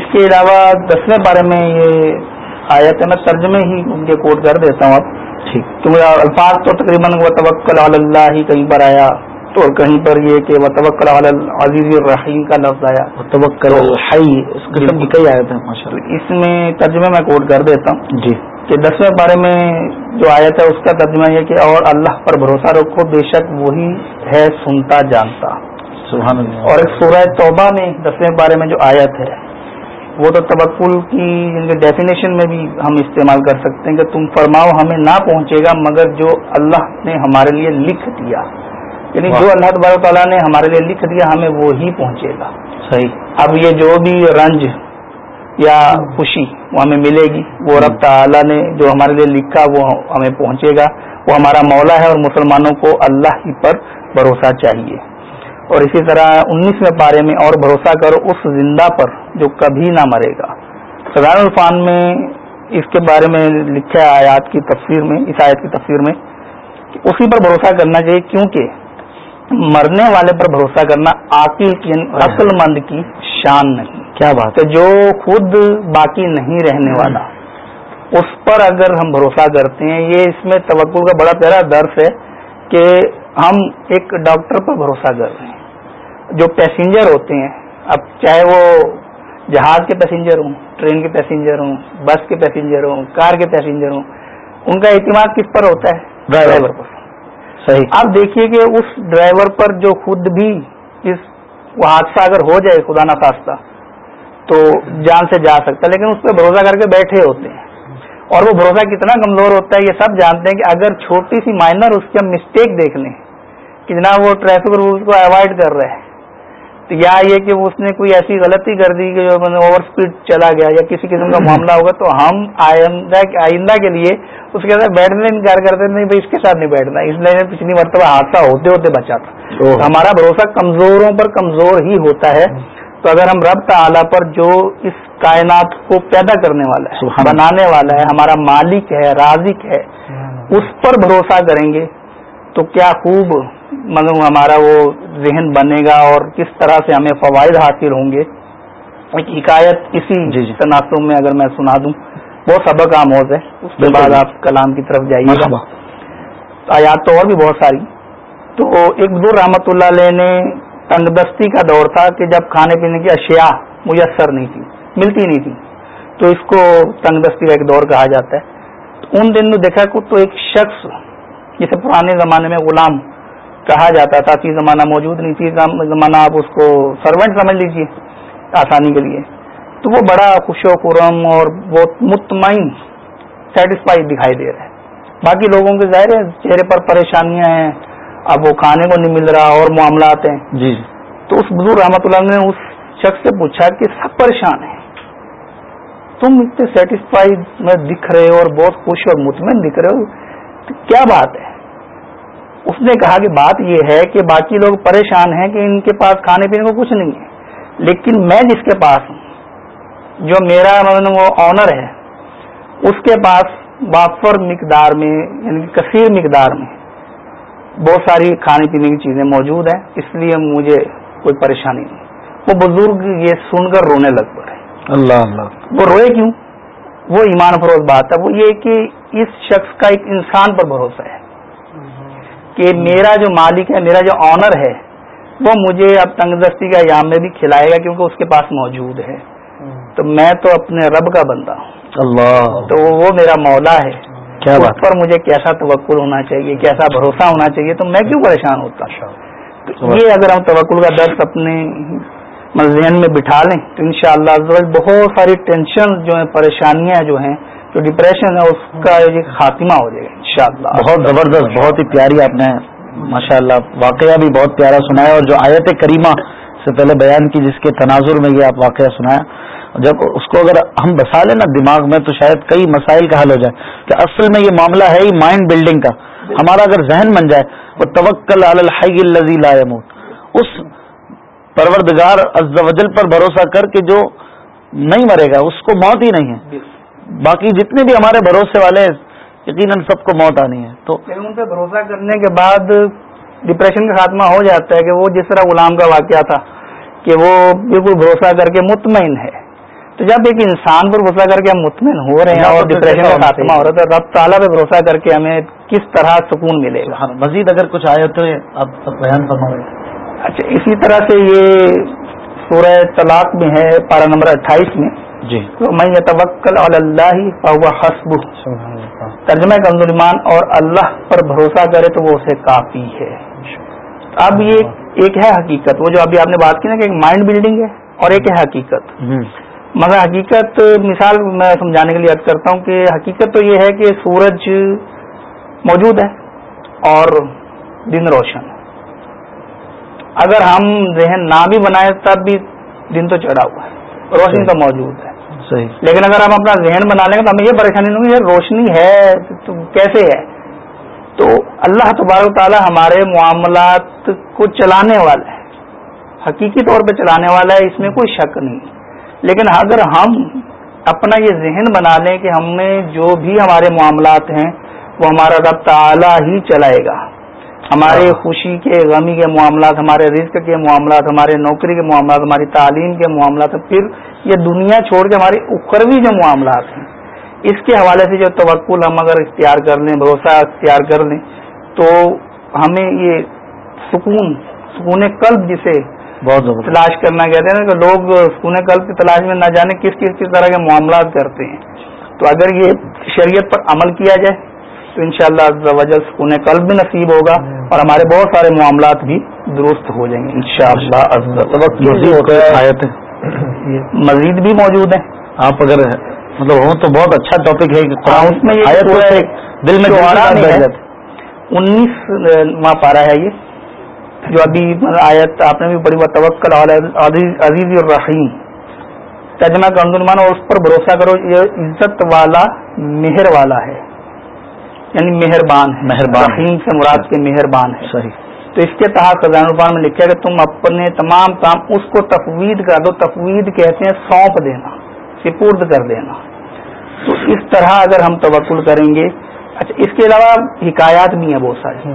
اس کے علاوہ دسویں بارے میں یہ آیات ہے میں ترجمے ہی ان کے کوٹ کر دیتا ہوں اب ٹھیک کیونکہ الفاظ تو تقریباً وہ توکل اللہ ہی کہیں بار آیا تو کہیں پر یہ کہ متوکل عزیز الرحیم کا لفظ آیا کئی آیت ہے اس میں ترجمہ میں کوٹ کر دیتا ہوں جی کہ دسویں بارے میں جو آیت ہے اس کا ترجمہ یہ کہ اور اللہ پر بھروسہ رکھو بے شک وہی ہے سنتا جانتا سبحان اللہ اور ایک سورہ توبہ میں دسویں بارے میں جو آیت ہے وہ تو تبکل کی ڈیفینیشن میں بھی ہم استعمال کر سکتے ہیں کہ تم فرماؤ ہمیں نہ پہنچے گا مگر جو اللہ نے ہمارے لیے لکھ دیا یعنی جو اللہ تبار تعالیٰ نے ہمارے لیے لکھ دیا ہمیں وہی پہنچے گا صحیح اب یہ جو بھی رنج یا خوشی وہ ہمیں ملے گی وہ رب تعالیٰ نے جو ہمارے لیے لکھا وہ ہمیں پہنچے گا وہ ہمارا مولا ہے اور مسلمانوں کو اللہ ہی پر بھروسہ چاہیے اور اسی طرح انیسویں پارے میں اور بھروسہ کرو اس زندہ پر جو کبھی نہ مرے گا سدار الفان میں اس کے بارے میں لکھا ہے آیات کی تفسیر میں اس آیت کی تفسیر میں اسی پر بھروسہ کرنا چاہیے کیونکہ مرنے والے پر بھروسہ کرنا عقل کی یعنی عقل مند کی شان نہیں کیا بات ہے جو خود باقی نہیں رہنے والا اس پر اگر ہم بھروسہ کرتے ہیں یہ اس میں توقع کا بڑا پیارا درس ہے کہ ہم ایک ڈاکٹر پر بھروسہ کر رہے ہیں جو پیسنجر ہوتے ہیں اب چاہے وہ جہاز کے پیسنجر ہوں ٹرین کے پیسنجر ہوں بس کے پیسنجر ہوں کار کے پیسنجر ہوں ان کا اعتماد کس پر ہوتا ہے ڈرائیور پر صحیح آپ دیکھیے کہ اس ڈرائیور پر جو خود بھی اس حادثہ اگر ہو جائے خدا نخواستہ خاصہ تو جان سے جا سکتا لیکن اس پہ بھروسہ کر کے بیٹھے ہوتے ہیں اور وہ بھروسہ کتنا کمزور ہوتا ہے یہ سب جانتے ہیں کہ اگر چھوٹی سی مائنر اس کی ہم مسٹیک دیکھ لیں کہ وہ ٹریفک رولس کو اوائڈ کر رہے ہیں یا یہ کہ اس نے کوئی ایسی غلطی کر دی کہ جو اوور اسپیڈ چلا گیا یا کسی قسم کا معاملہ ہوگا تو ہم آئندہ آئندہ کے لیے اس کے ساتھ بیٹھنے انکار کرتے نہیں بھائی اس کے ساتھ نہیں بیٹھنا اس لیے پچھلی مرتبہ حادثہ ہوتے ہوتے بچا تھا ہمارا بھروسہ کمزوروں پر کمزور ہی ہوتا ہے تو اگر ہم رب تعلی پر جو اس کائنات کو پیدا کرنے والا ہے بنانے والا ہے ہمارا مالک ہے رازک ہے اس پر بھروسہ کریں گے تو کیا خوب مطلب ہمارا وہ ذہن بنے گا اور کس طرح سے ہمیں فوائد حاصل ہوں گے ایک حکایت اسی جی، جی۔ تناسب میں اگر میں سنا دوں بہت سبق آموز ہے اس کے بعد آپ کلام کی طرف جائیے گا آیات تو اور بھی بہت ساری تو ایک دور رحمت اللہ علیہ نے تنگ دستی کا دور تھا کہ جب کھانے پینے کی اشیاء میسر نہیں تھی ملتی نہیں تھی تو اس کو تنگ دستی کا ایک دور کہا جاتا ہے ان دن میں دیکھا تو ایک شخص جسے پرانے زمانے میں غلام کہا جاتا تھا فی زمانہ موجود نہیں فی زمانہ آپ اس کو سروینٹ سمجھ لیجیے آسانی کے لیے تو وہ بڑا خوش و قرم اور بہت مطمئن سیٹسفائی دکھائی دے رہے باقی لوگوں کے ظاہر ہے چہرے پر پریشانیاں ہیں اب وہ کھانے کو نہیں مل رہا اور معاملات ہیں جی تو اس بزرگ رحمۃ اللہ نے اس شخص سے پوچھا کہ سب پریشان ہیں تم اتنے سیٹسفائی میں دکھ رہے ہو اور بہت خوش اور مطمئن دکھ رہے ہو کیا بات ہے اس نے کہا کہ بات یہ ہے کہ باقی لوگ پریشان ہیں کہ ان کے پاس کھانے پینے کو کچھ نہیں ہے لیکن میں جس کے پاس ہوں جو میرا مطلب وہ آنر ہے اس کے پاس وافر مقدار میں یعنی کثیر مقدار میں بہت ساری کھانے پینے کی چیزیں موجود ہیں اس لیے مجھے کوئی پریشانی نہیں وہ بزرگ یہ سن کر رونے لگ پڑے اللہ اللہ وہ روئے کیوں وہ ایمان فروز بات ہے وہ یہ کہ اس شخص کا ایک انسان پر بھروسہ ہے کہ میرا جو مالک ہے میرا جو آنر ہے وہ مجھے اب تنگ دستی کا یام میں بھی کھلائے گا کیونکہ اس کے پاس موجود ہے تو میں تو اپنے رب کا بندہ ہوں اللہ تو وہ میرا مولا ہے اس پر مجھے کیسا توکل ہونا چاہیے کیسا بھروسہ ہونا چاہیے تو میں کیوں پریشان ہوتا ہوں تو یہ اگر ہم توکل کا درد اپنے ذہن میں بٹھا لیں تو انشاءاللہ شاء بہت ساری ٹینشن جو ہیں پریشانیاں جو ہیں جو ڈپریشن ہے اس کا خاتمہ ہو جائے گا انشاءاللہ بہت زبردست بہت ہی پیاری آپ نے ماشاء اللہ واقعہ بھی بہت پیارا سنایا اور جو آیت کریمہ سے پہلے بیان کی جس کے تناظر میں یہ آپ واقعہ سنایا جب اس کو اگر ہم بسا لیں نا دماغ میں تو شاید کئی مسائل کا حل ہو جائے کہ اصل میں یہ معاملہ ہے ہی مائنڈ بلڈنگ کا ہمارا اگر ذہن بن جائے وہ توکل الحی الحضی لا يموت اس و جل پر بھروسہ کر کے جو نہیں مرے گا اس کو موت ہی نہیں ہے باقی جتنے بھی ہمارے بھروسے والے ہیں یقیناً سب کو موت آنی ہے تو ان پہ بھروسہ کرنے کے بعد ڈپریشن کا خاتمہ ہو جاتا ہے کہ وہ جس طرح غلام کا واقعہ تھا کہ وہ بالکل بھروسہ کر کے مطمئن ہے تو جب ایک انسان پر بھروسہ کر کے ہم مطمئن ہو رہے ہیں اور ڈپریشن کا خاتمہ ہو رہا تھا رب تعالیٰ پہ بھروسہ کر کے ہمیں کس طرح سکون ملے گا مزید اگر کچھ آئے تو اب اچھا اسی طرح سے یہ سورہ طلاق میں ہے پارا نمبر اٹھائیس میں جی تو میں توکل اللہ ہی حسب ترجمہ کنظر اور اللہ پر بھروسہ کرے تو وہ اسے کافی ہے اب یہ ہاں۔ ایک ہے حقیقت وہ جو ابھی آپ نے بات کی نا کہ ایک مائنڈ بلڈنگ ہے اور ایک ہے حقیقت جی۔ مگر حقیقت مثال میں سمجھانے کے لیے یاد کرتا ہوں کہ حقیقت تو یہ ہے کہ سورج موجود ہے اور دن روشن اگر ہم ذہن نہ بھی بنائے تب بھی دن تو چڑھا ہوا ہے روشنی اچھا۔ تو موجود ہے صحیح لیکن اگر ہم اپنا ذہن بنا لیں گے تو ہمیں یہ پریشانی ہوگی گی روشنی ہے تو کیسے ہے تو اللہ تبار تعالیٰ ہمارے معاملات کو چلانے والا ہے حقیقی طور پہ چلانے والا ہے اس میں کوئی شک نہیں لیکن اگر ہم اپنا یہ ذہن بنا لیں کہ ہمیں جو بھی ہمارے معاملات ہیں وہ ہمارا رب تعلی ہی چلائے گا ہمارے خوشی کے غمی کے معاملات ہمارے رزق کے معاملات ہمارے نوکری کے معاملات ہماری تعلیم کے معاملات پھر یہ دنیا چھوڑ کے ہماری اخروی جو معاملات ہیں اس کے حوالے سے جو توقل ہم اگر اختیار کر لیں بھروسہ اختیار کر لیں تو ہمیں یہ سکون سکون قلب جسے بہت تلاش کرنا کہتے ہیں نا کہ لوگ سکون قلب کی تلاش میں نہ جانے کس کس کس طرح کے معاملات کرتے ہیں تو اگر یہ شریعت پر عمل کیا جائے تو ان شاء اللہ سکون قلب بھی نصیب ہوگا اور ہمارے بہت سارے معاملات بھی درست ہو جائیں گے ان شاء اللہ مزید بھی موجود ہیں آپ اگر مطلب ہوں تو بہت اچھا ٹاپک ہے ہاں، انیس ماہ پارا ہے یہ جو ابھی مطلب آیت آپ نے بھی بڑی ہوا توقل عزیز الرحیم ترجمہ کا اس پر بھروسہ کرو یہ عزت والا مہر والا ہے یعنی مہربان ہے مہربان رحیم سے مراد کے مہربان ہے صحیح تو اس کے تحت خزان الفان میں لکھا کہ تم اپنے تمام کام اس کو تفوید کر دو تفوید کہتے ہیں سونپ دینا سپرد کر دینا تو اس طرح اگر ہم توقل کریں گے اچھا اس کے علاوہ حکایات بھی ہیں بہت ساری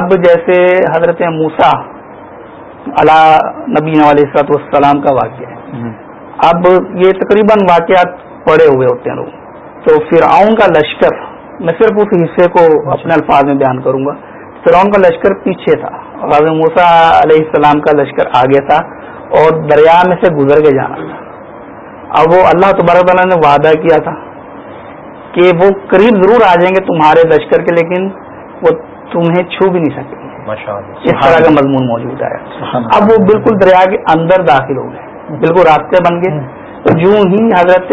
اب جیسے حضرت موسا اللہ نبی علیہ والسلام کا واقعہ ہے اب یہ تقریباً واقعات پڑے ہوئے ہوتے ہیں لوگ تو فرعون کا لشکر میں صرف اس حصے کو اپنے الفاظ میں بیان کروں گا فرعون کا لشکر پیچھے تھا حضرت موسا علیہ السلام کا لشکر آگے تھا اور دریا میں سے گزر کے جانا تھا اب وہ اللہ تبارک تعالیٰ نے وعدہ کیا تھا کہ وہ قریب ضرور آ جائیں گے تمہارے لشکر کے لیکن وہ تمہیں چھو بھی نہیں سکیں گے اس طرح کا مضمون موجود آیا اب وہ بالکل دریا کے اندر داخل ہو گئے بالکل راستے بن گئے یوں ہی حضرت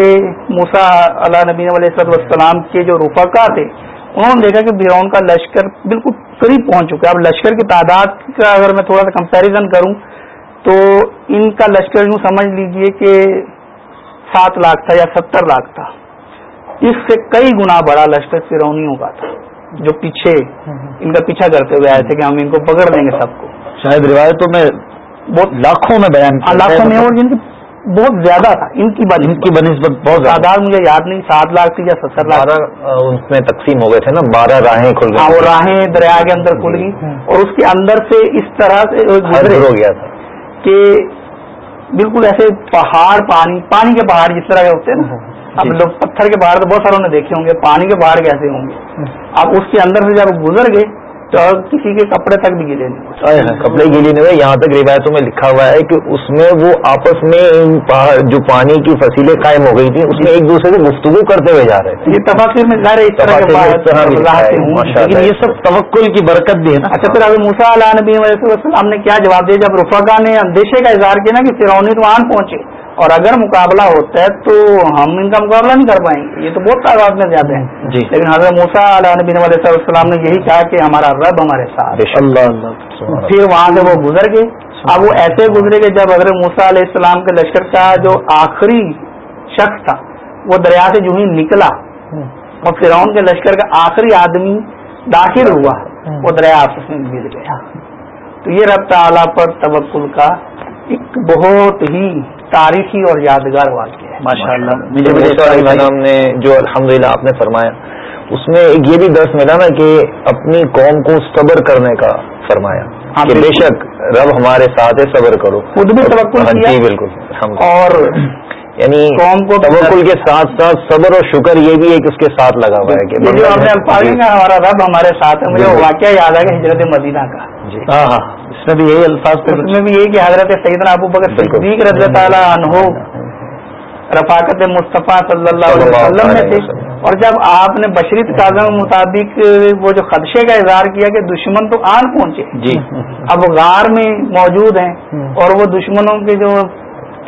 موسا علیہ نبی علیہ السلام کے جو رفقا تھے انہوں نے دیکھا کہ بیرون کا لشکر بالکل قریب پہنچ چکا ہے اب لشکر کی تعداد کا اگر میں تھوڑا سا کمپیریزن کروں تو ان کا لشکر یوں سمجھ لیجئے کہ سات لاکھ تھا یا ستر لاکھ تھا اس سے کئی گنا بڑا لشکر فرونیوں کا تھا جو پیچھے ان کا پیچھا کرتے ہوئے آئے تھے کہ ہم ان کو پکڑ دیں گے سب کو شاید روایتوں میں بہت لاکھوں میں بیان ہاں، لاکھوں میں اور جن بہت زیادہ تھا ان کی بنی ان کی بنی بہت زیادہ مجھے یاد نہیں سات لاکھ تھی یا ستر لاکھ میں تقسیم ہو گئے تھے نا بارہ راہیں کھل گئی ہاں، وہ راہیں دریا کے اندر کھل گئی اور اس کے اندر سے اس طرح سے ہو گیا تھا کہ بالکل ایسے پہاڑ پانی پانی کے پہاڑ جس طرح کے ہوتے ہیں نا اب جی۔ لوگ پتھر کے پہاڑ تو بہت سارے دیکھے ہوں گے پانی کے پہاڑ کیسے ہوں گے اب اس کے اندر سے جب گزر گئے کسی کے کپڑے تک بھی گیلے نہیں کپڑے گیلے نہیں ہوئے یہاں تک روایتوں میں لکھا ہوا ہے کہ اس میں وہ آپس میں جو پانی کی فصیلیں قائم ہو گئی تھیں اس میں ایک دوسرے سے گفتگو کرتے ہوئے جا رہے تھے یہ تبقل میں یہ سب توکل کی برکت بھی ہے نا اچھا پھر ابھی موسا علیہ نبی نے کیا جواب دیا جب رفقا نے اندیشے کا اظہار کیا نا کہ فرونی تو آن پہنچے اور اگر مقابلہ ہوتا ہے تو ہم ان کا مقابلہ نہیں کر پائیں گے یہ تو بہت تعداد میں زیادہ ہیں جی لیکن حضرت موسا علیہ البین علیہ السلام نے یہی کہا کہ ہمارا رب ہمارے ساتھ پھر وہاں سے وہ گزر گئے اب وہ ایسے گزرے کہ جب حضرت موسا علیہ السلام کے لشکر کا جو آخری شخص تھا وہ دریا سے جو ہی نکلا اور پھر کے لشکر کا آخری آدمی داخل ہوا وہ دریا میں گر گیا تو یہ رب تعلی پر توکل کا ایک بہت ہی تاریخی اور یادگار واقع ہے جو الحمد للہ آپ نے فرمایا اس میں ایک یہ بھی درس ملا نا کہ اپنی قوم کو صبر کرنے کا فرمایا ہاں، کہ بے شک رب ہمارے ساتھ ہے صبر کرو خود بھی توقع ہاں جی، بالکل اور یعنی قوم کو توکل کے ساتھ ساتھ صبر اور شکر یہ بھی ایک اس کے ساتھ لگا ہوا ہے الفاظ کا ہمارا رب ہمارے ساتھ ہے مجھے جی۔ واقعہ یاد آ گیا حضرت مدینہ کا جی ہاں ہاں اس میں بھی یہی الفاظ اس میں بھی یہی کہ حضرت سیدنا ابو بکر صدیق انہو رفاقت مصطفیٰ صلی اللہ علیہ وسلم تھے اور جب آپ نے بشریت کاظم مطابق وہ جو خدشے کا اظہار کیا کہ دشمن تو آن پہنچے جی اب غار میں موجود ہیں اور وہ دشمنوں کے جو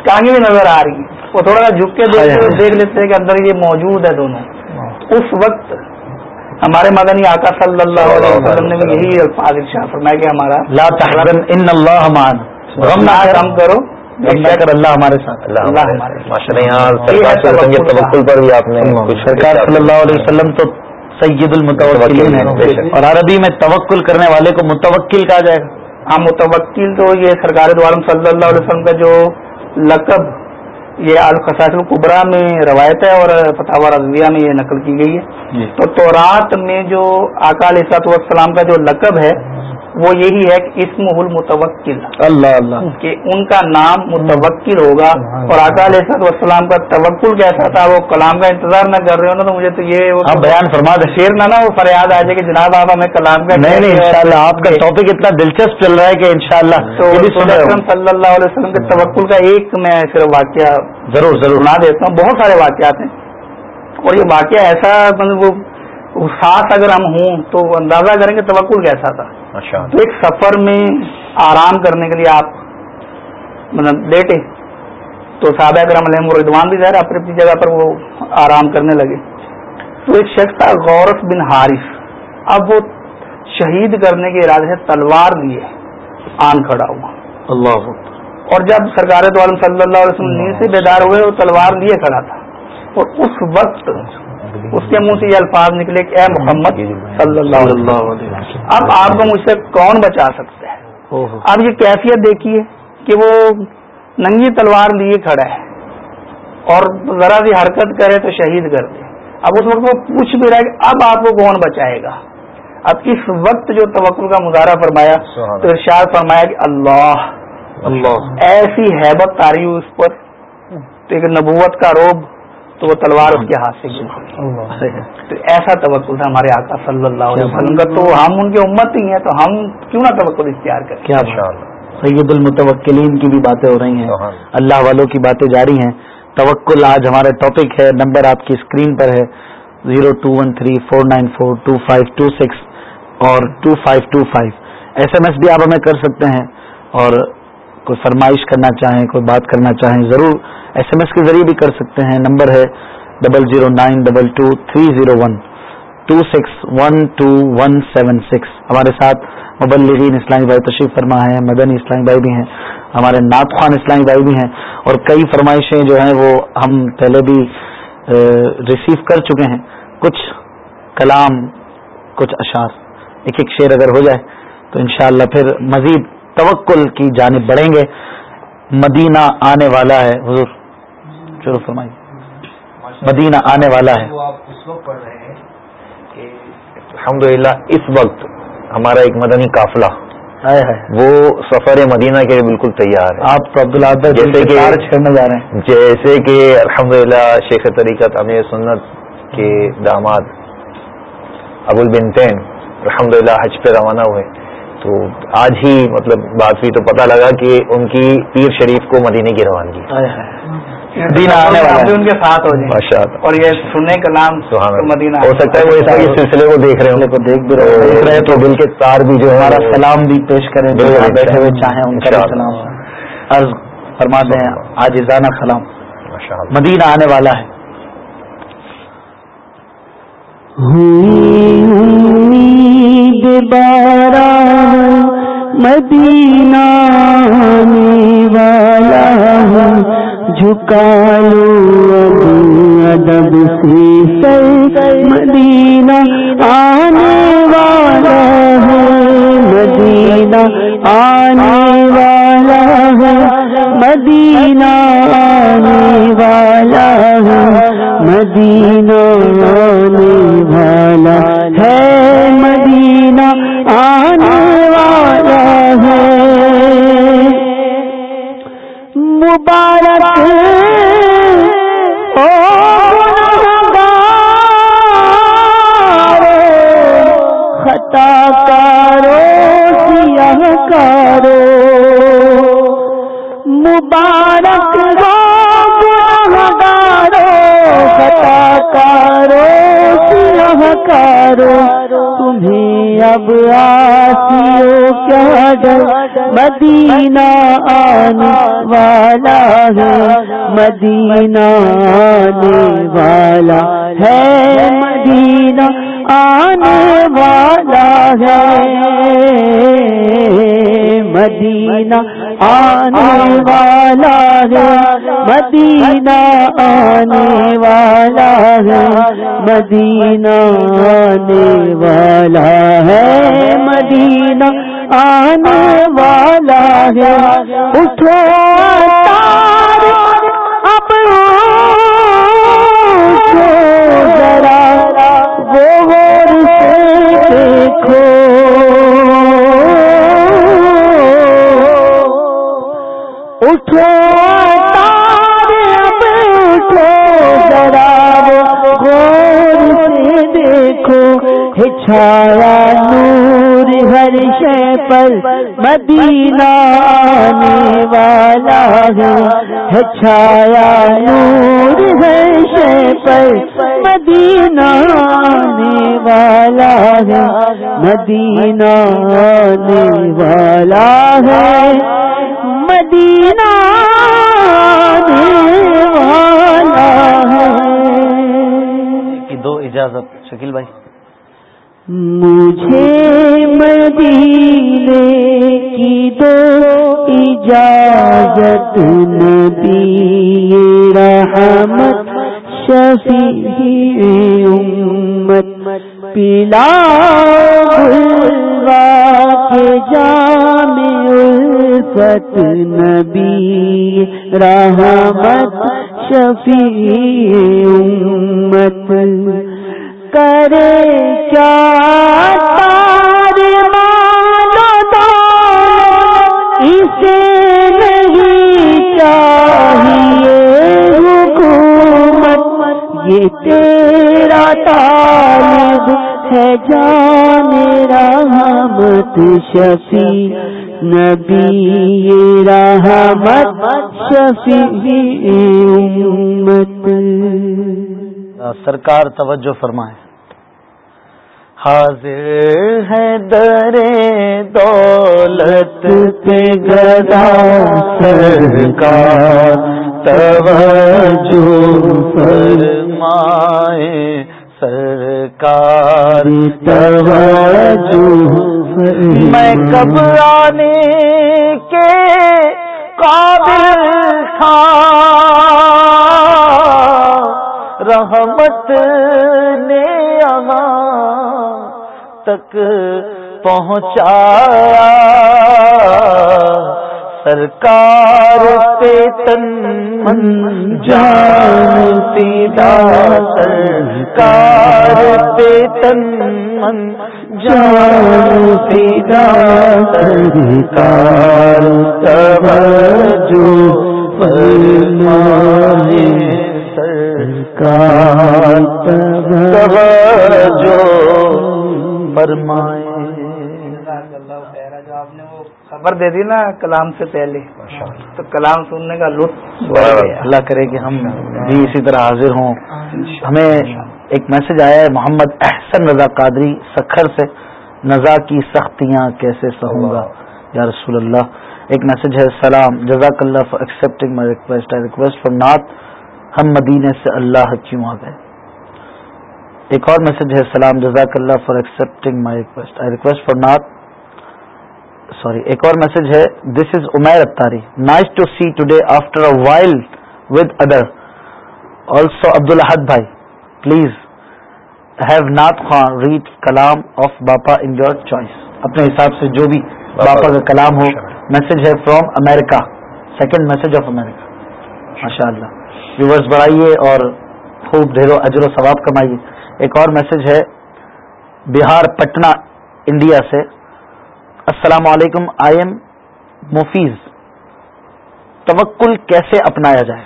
ٹانگیں بھی نظر آ رہی ہیں وہ تھوڑا سا جھک کے ہاں جی، ہاں جی۔ دیکھ لیتے ہیں کہ اندر یہ موجود ہے دونوں اس وقت ہمارے مدنی آقا صلی اللہ علیہ وسلم نے بھی یہی الفاظ شاہ فرمایا کہ ہمارا لا تحزن ان اللہ مان غم نہ کرم کرو اللہ ہمارے ساتھ اللہ ہمارے صلی اللہ علیہ وسلم تو سید ہیں اور عربی میں توکل کرنے والے کو متوکل کہا جائے گا ہاں متوکل تو یہ سرکار دوارم صلی اللہ علیہ وسلم کا جو لقب یہ القبرا میں روایت ہے اور فتح رضویہ میں یہ نقل کی گئی ہے جی۔ تو تورات میں جو آکال والسلام کا جو لقب ہے وہ یہی ہے کہ اسم المتوکل اللہ اللہ کہ ان کا نام متوکل ہوگا اور آقا علیہ وسلام کا توکل کیسا تھا وہ کلام کا انتظار نہ کر رہے ہو نا تو مجھے تو یہ بیان فرما شیر نہ وہ فریاد آ جائے کہ جناب آپ ہمیں کلام کا نہیں نہیں انشاءاللہ آپ کا ٹاپک اتنا دلچسپ چل رہا ہے کہ انشاءاللہ تو اکرم صلی اللہ علیہ وسلم کے توکل کا ایک میں صرف واقعہ ضرور ضرور نہ دیتا ہوں بہت سارے واقعات ہیں اور یہ واقعہ ایسا مطلب وہ اگر ہم ہوں تو اندازہ کریں گے توقل کیسا تھا تو ایک سفر میں آرام کرنے کے لیے آپ مطلب لیٹے تو صاحب اگر ہم ردوان بھی ظاہر اپنی اپنی جگہ پر وہ آرام کرنے لگے تو ایک شخص تھا غورت بن حارف اب وہ شہید کرنے کے ارادے سے تلوار لیے آن کھڑا ہوا اللہ اور جب سرکار تو عالم صلی اللہ علیہ وسلم نیند سے بیدار ہوئے وہ تلوار لیے کھڑا تھا اور اس وقت اس کے منہ سے یہ الفاظ نکلے کہ اے محمد جی، جی، جی، صلی اللہ علیہ وسلم اب آپ کو مجھ سے کون بچا سکتا ہے اب یہ کیفیت دیکھیے کہ وہ ننگی تلوار لیے کھڑا ہے اور ذرا سی حرکت کرے تو شہید کر دے اب اس وقت وہ پوچھ بھی رہا ہے کہ اب آپ کو کون بچائے گا اب اس وقت جو توقع کا مظاہرہ فرمایا تو ارشاد فرمایا کہ اللہ ایسی تاری اس پر ایک نبوت کا روب تو وہ تلوار اس کے ہاتھ سے تو ایسا توقع تھا ہمارے آقا صلی اللہ علیہ وسلم کا تو ہم ان کے امت ہی ہیں تو ہم کیوں نہ اختیار کریں کیا سید المتوکلین کی بھی باتیں ہو رہی ہیں اللہ والوں کی باتیں جاری ہیں توکل آج ہمارے ٹاپک ہے نمبر آپ کی اسکرین پر ہے zero two one three four nine four two five two six اور two five two five S M S بھی آپ ہمیں کر سکتے ہیں اور کوئی فرمائش کرنا چاہیں کوئی بات کرنا چاہیں ضرور ایس ایم ایس کے ذریعے بھی کر سکتے ہیں نمبر ہے double zero nine double two three zero one two six one two one seven six ہمارے ساتھ مبلغین اسلامی بھائی تشریف فرما ہے مدنی اسلامی بھائی بھی ہیں ہمارے نعت خوان اسلامی بھائی بھی ہیں اور کئی فرمائشیں جو ہیں وہ ہم پہلے بھی ریسیو کر چکے ہیں کچھ کلام کچھ اشعار ایک ایک شعر اگر ہو جائے تو انشاءاللہ پھر مزید توکل کی جانب بڑھیں گے مدینہ آنے والا ہے حضور شروع مدینہ آنے والا ہے آپ اس وقت پڑھ رہے ہیں الحمد للہ اس وقت ہمارا ایک مدنی قافلہ وہ سفر مدینہ کے لیے بالکل تیار ہے آپ جیسے کہ جا رہے ہیں جیسے کہ الحمد للہ شیخ طریقت امیر سنت کے داماد ابو بن تین الحمد للہ حج پہ روانہ ہوئے تو آج ہی مطلب بات ہوئی تو پتہ لگا کہ ان کی پیر شریف کو مدینے کی روانگی دین آنے والا ان کے ساتھ ہو جائے اور یہ سننے کلام مدینہ ہو سکتا ہے وہ ساری سلسلے کو دیکھ رہے ہیں کو دیکھ بھی رہے دیکھ رہے تو دل کے تار بھی جو ہمارا سلام بھی پیش کریں بیٹھے ہوئے چاہیں ان کا سلام عرض فرما دیں آج ازانہ سلام مدینہ آنے والا ہے ہوئی امید بارہ مدینی والا ہوں جھکا لو ادب سے سر مدینہ آنے والا مدینہ آنے والا ہے مدینہ آنے والا مدینہ آنے مبارک خطا کارو رو کارو مبارک روارو ست کرو س تمہیں اب آسیو کیا ڈر مدینہ آنے والا ہے مدینہ آنے والا ہے مدینہ آنے والا ہے مدینہ آنے والا ہے مدینہ آنے والا ہے مدینہ آنے والا ہے مدینہ آنے والا ہے اٹھو ذرا وہ دیکھو اٹھو تارے ذرا غور سے دیکھو ہچھایا نور ہر شے پر مدینہ آنے والا چھایا نور ہر شے پر مدینہ آنے والا ہے مدینہ آنے والا ہے مدینہ آنے والا ہے دو اجازت شکیل بھائی مجھے مدینے کی دو اجازت ندی رحمت شفیع امت پلا کے جام الفت نبی رحمت شفیع امت کرے کیا مانتا اسے نہیں چاہیے یہ تیرا تار ہے جانا ہمت ششی ندی رشی مت سرکار توجہ فرمائے حاضر ہے درے دولت پہ گدا سرکار توجہ سرکار توجہ میں کب آنے کے قابل تھا رحمت نے یہاں تک پہنچایا سرکار ویتن مند جانتی ویتن من جانتی خبر دے دی نا کلام سے پہلے تو کلام سننے کا لطف اللہ کرے کہ ہم بھی اسی طرح حاضر ہوں ہمیں ایک میسج آیا ہے محمد احسن رضا قادری سکھر سے نزا کی سختیاں کیسے سہوں گا یا رسول اللہ ایک میسج ہے سلام جزاک اللہ for accepting my request I request for naat ہم مدینے سے اللہ کیوں آ گئے ایک اور میسج ہے سلام جزاک اللہ for accepting my request request I for naat sorry ایک اور میسج ہے this is Amir Attari nice to see today after while with other also Abdul Ahad بھائی پلیز ہیو نات خان ریڈ کلام of Bapa in your choice اپنے حساب سے جو بھی باپا کا کلام ہو میسج ہے from America second message of America ماشاء اللہ ویورس بڑھائیے اور خوب ڈھیرو اجر و ثواب کمائیے ایک اور میسج ہے بہار پٹنہ انڈیا سے السلام علیکم آئی ایم مفیز توکل کیسے اپنایا جائے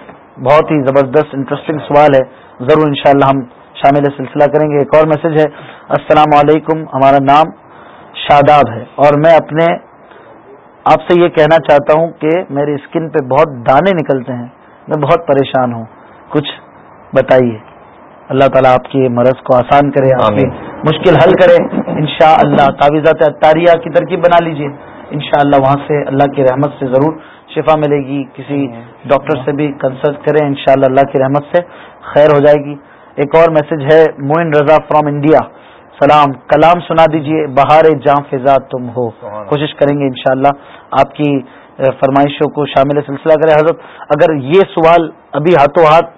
بہت ہی زبردست انٹرسٹنگ سوال ہے ضرور انشاءاللہ ہم شامل سلسلہ کریں گے ایک اور میسج ہے السلام علیکم ہمارا نام شاداب ہے اور میں اپنے آپ سے یہ کہنا چاہتا ہوں کہ میری اسکن پہ بہت دانے نکلتے ہیں میں بہت پریشان ہوں کچھ بتائیے اللہ تعالیٰ آپ کے مرض کو آسان کرے آپ کی مشکل حل کرے انشاءاللہ شاء اللہ کی ترکیب بنا لیجیے انشاءاللہ وہاں سے اللہ کی رحمت سے ضرور شفا ملے گی کسی ڈاکٹر سے بھی کنسلٹ کرے انشاءاللہ اللہ کی رحمت سے خیر ہو جائے گی ایک اور میسج ہے موئن رضا فرام انڈیا سلام کلام سنا دیجیے بہار جام فضا تم ہو کوشش کریں گے انشاءاللہ شاء آپ کی فرمائشوں کو شامل سلسلہ کرے حضرت اگر یہ سوال ابھی ہاتھوں ہاتھ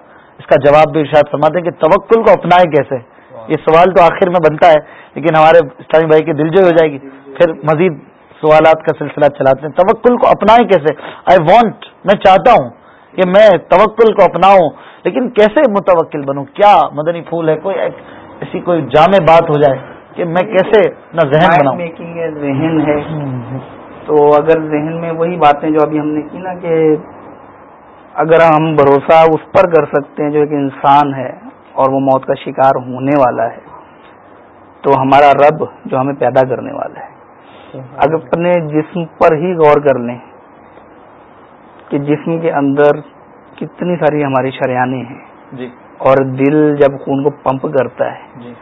اس کا جواب بھی ارشاد دیں کہ توکل کو اپنائیں کیسے یہ سوال تو آخر میں بنتا ہے لیکن ہمارے اسلامی بھائی کی دلجوئی ہو جائے گی پھر مزید سوالات کا سلسلہ چلاتے ہیں توکل کو اپنائیں کیسے آئی وانٹ میں چاہتا ہوں کہ میں توکل کو اپناؤں لیکن کیسے متوکل بنوں کیا مدنی پھول ہے کوئی ایسی کوئی جامع بات ہو جائے کہ میں کیسے نہ ذہن بناؤں تو اگر ذہن میں وہی باتیں جو ابھی ہم نے کی نا کہ اگر ہم بھروسہ اس پر کر سکتے ہیں جو ایک انسان ہے اور وہ موت کا شکار ہونے والا ہے تو ہمارا رب جو ہمیں پیدا کرنے والا ہے اگر اپنے جسم پر ہی غور کر لیں کہ جسم کے اندر کتنی ساری ہماری شریانیں ہیں جی اور دل جب خون کو پمپ کرتا ہے جی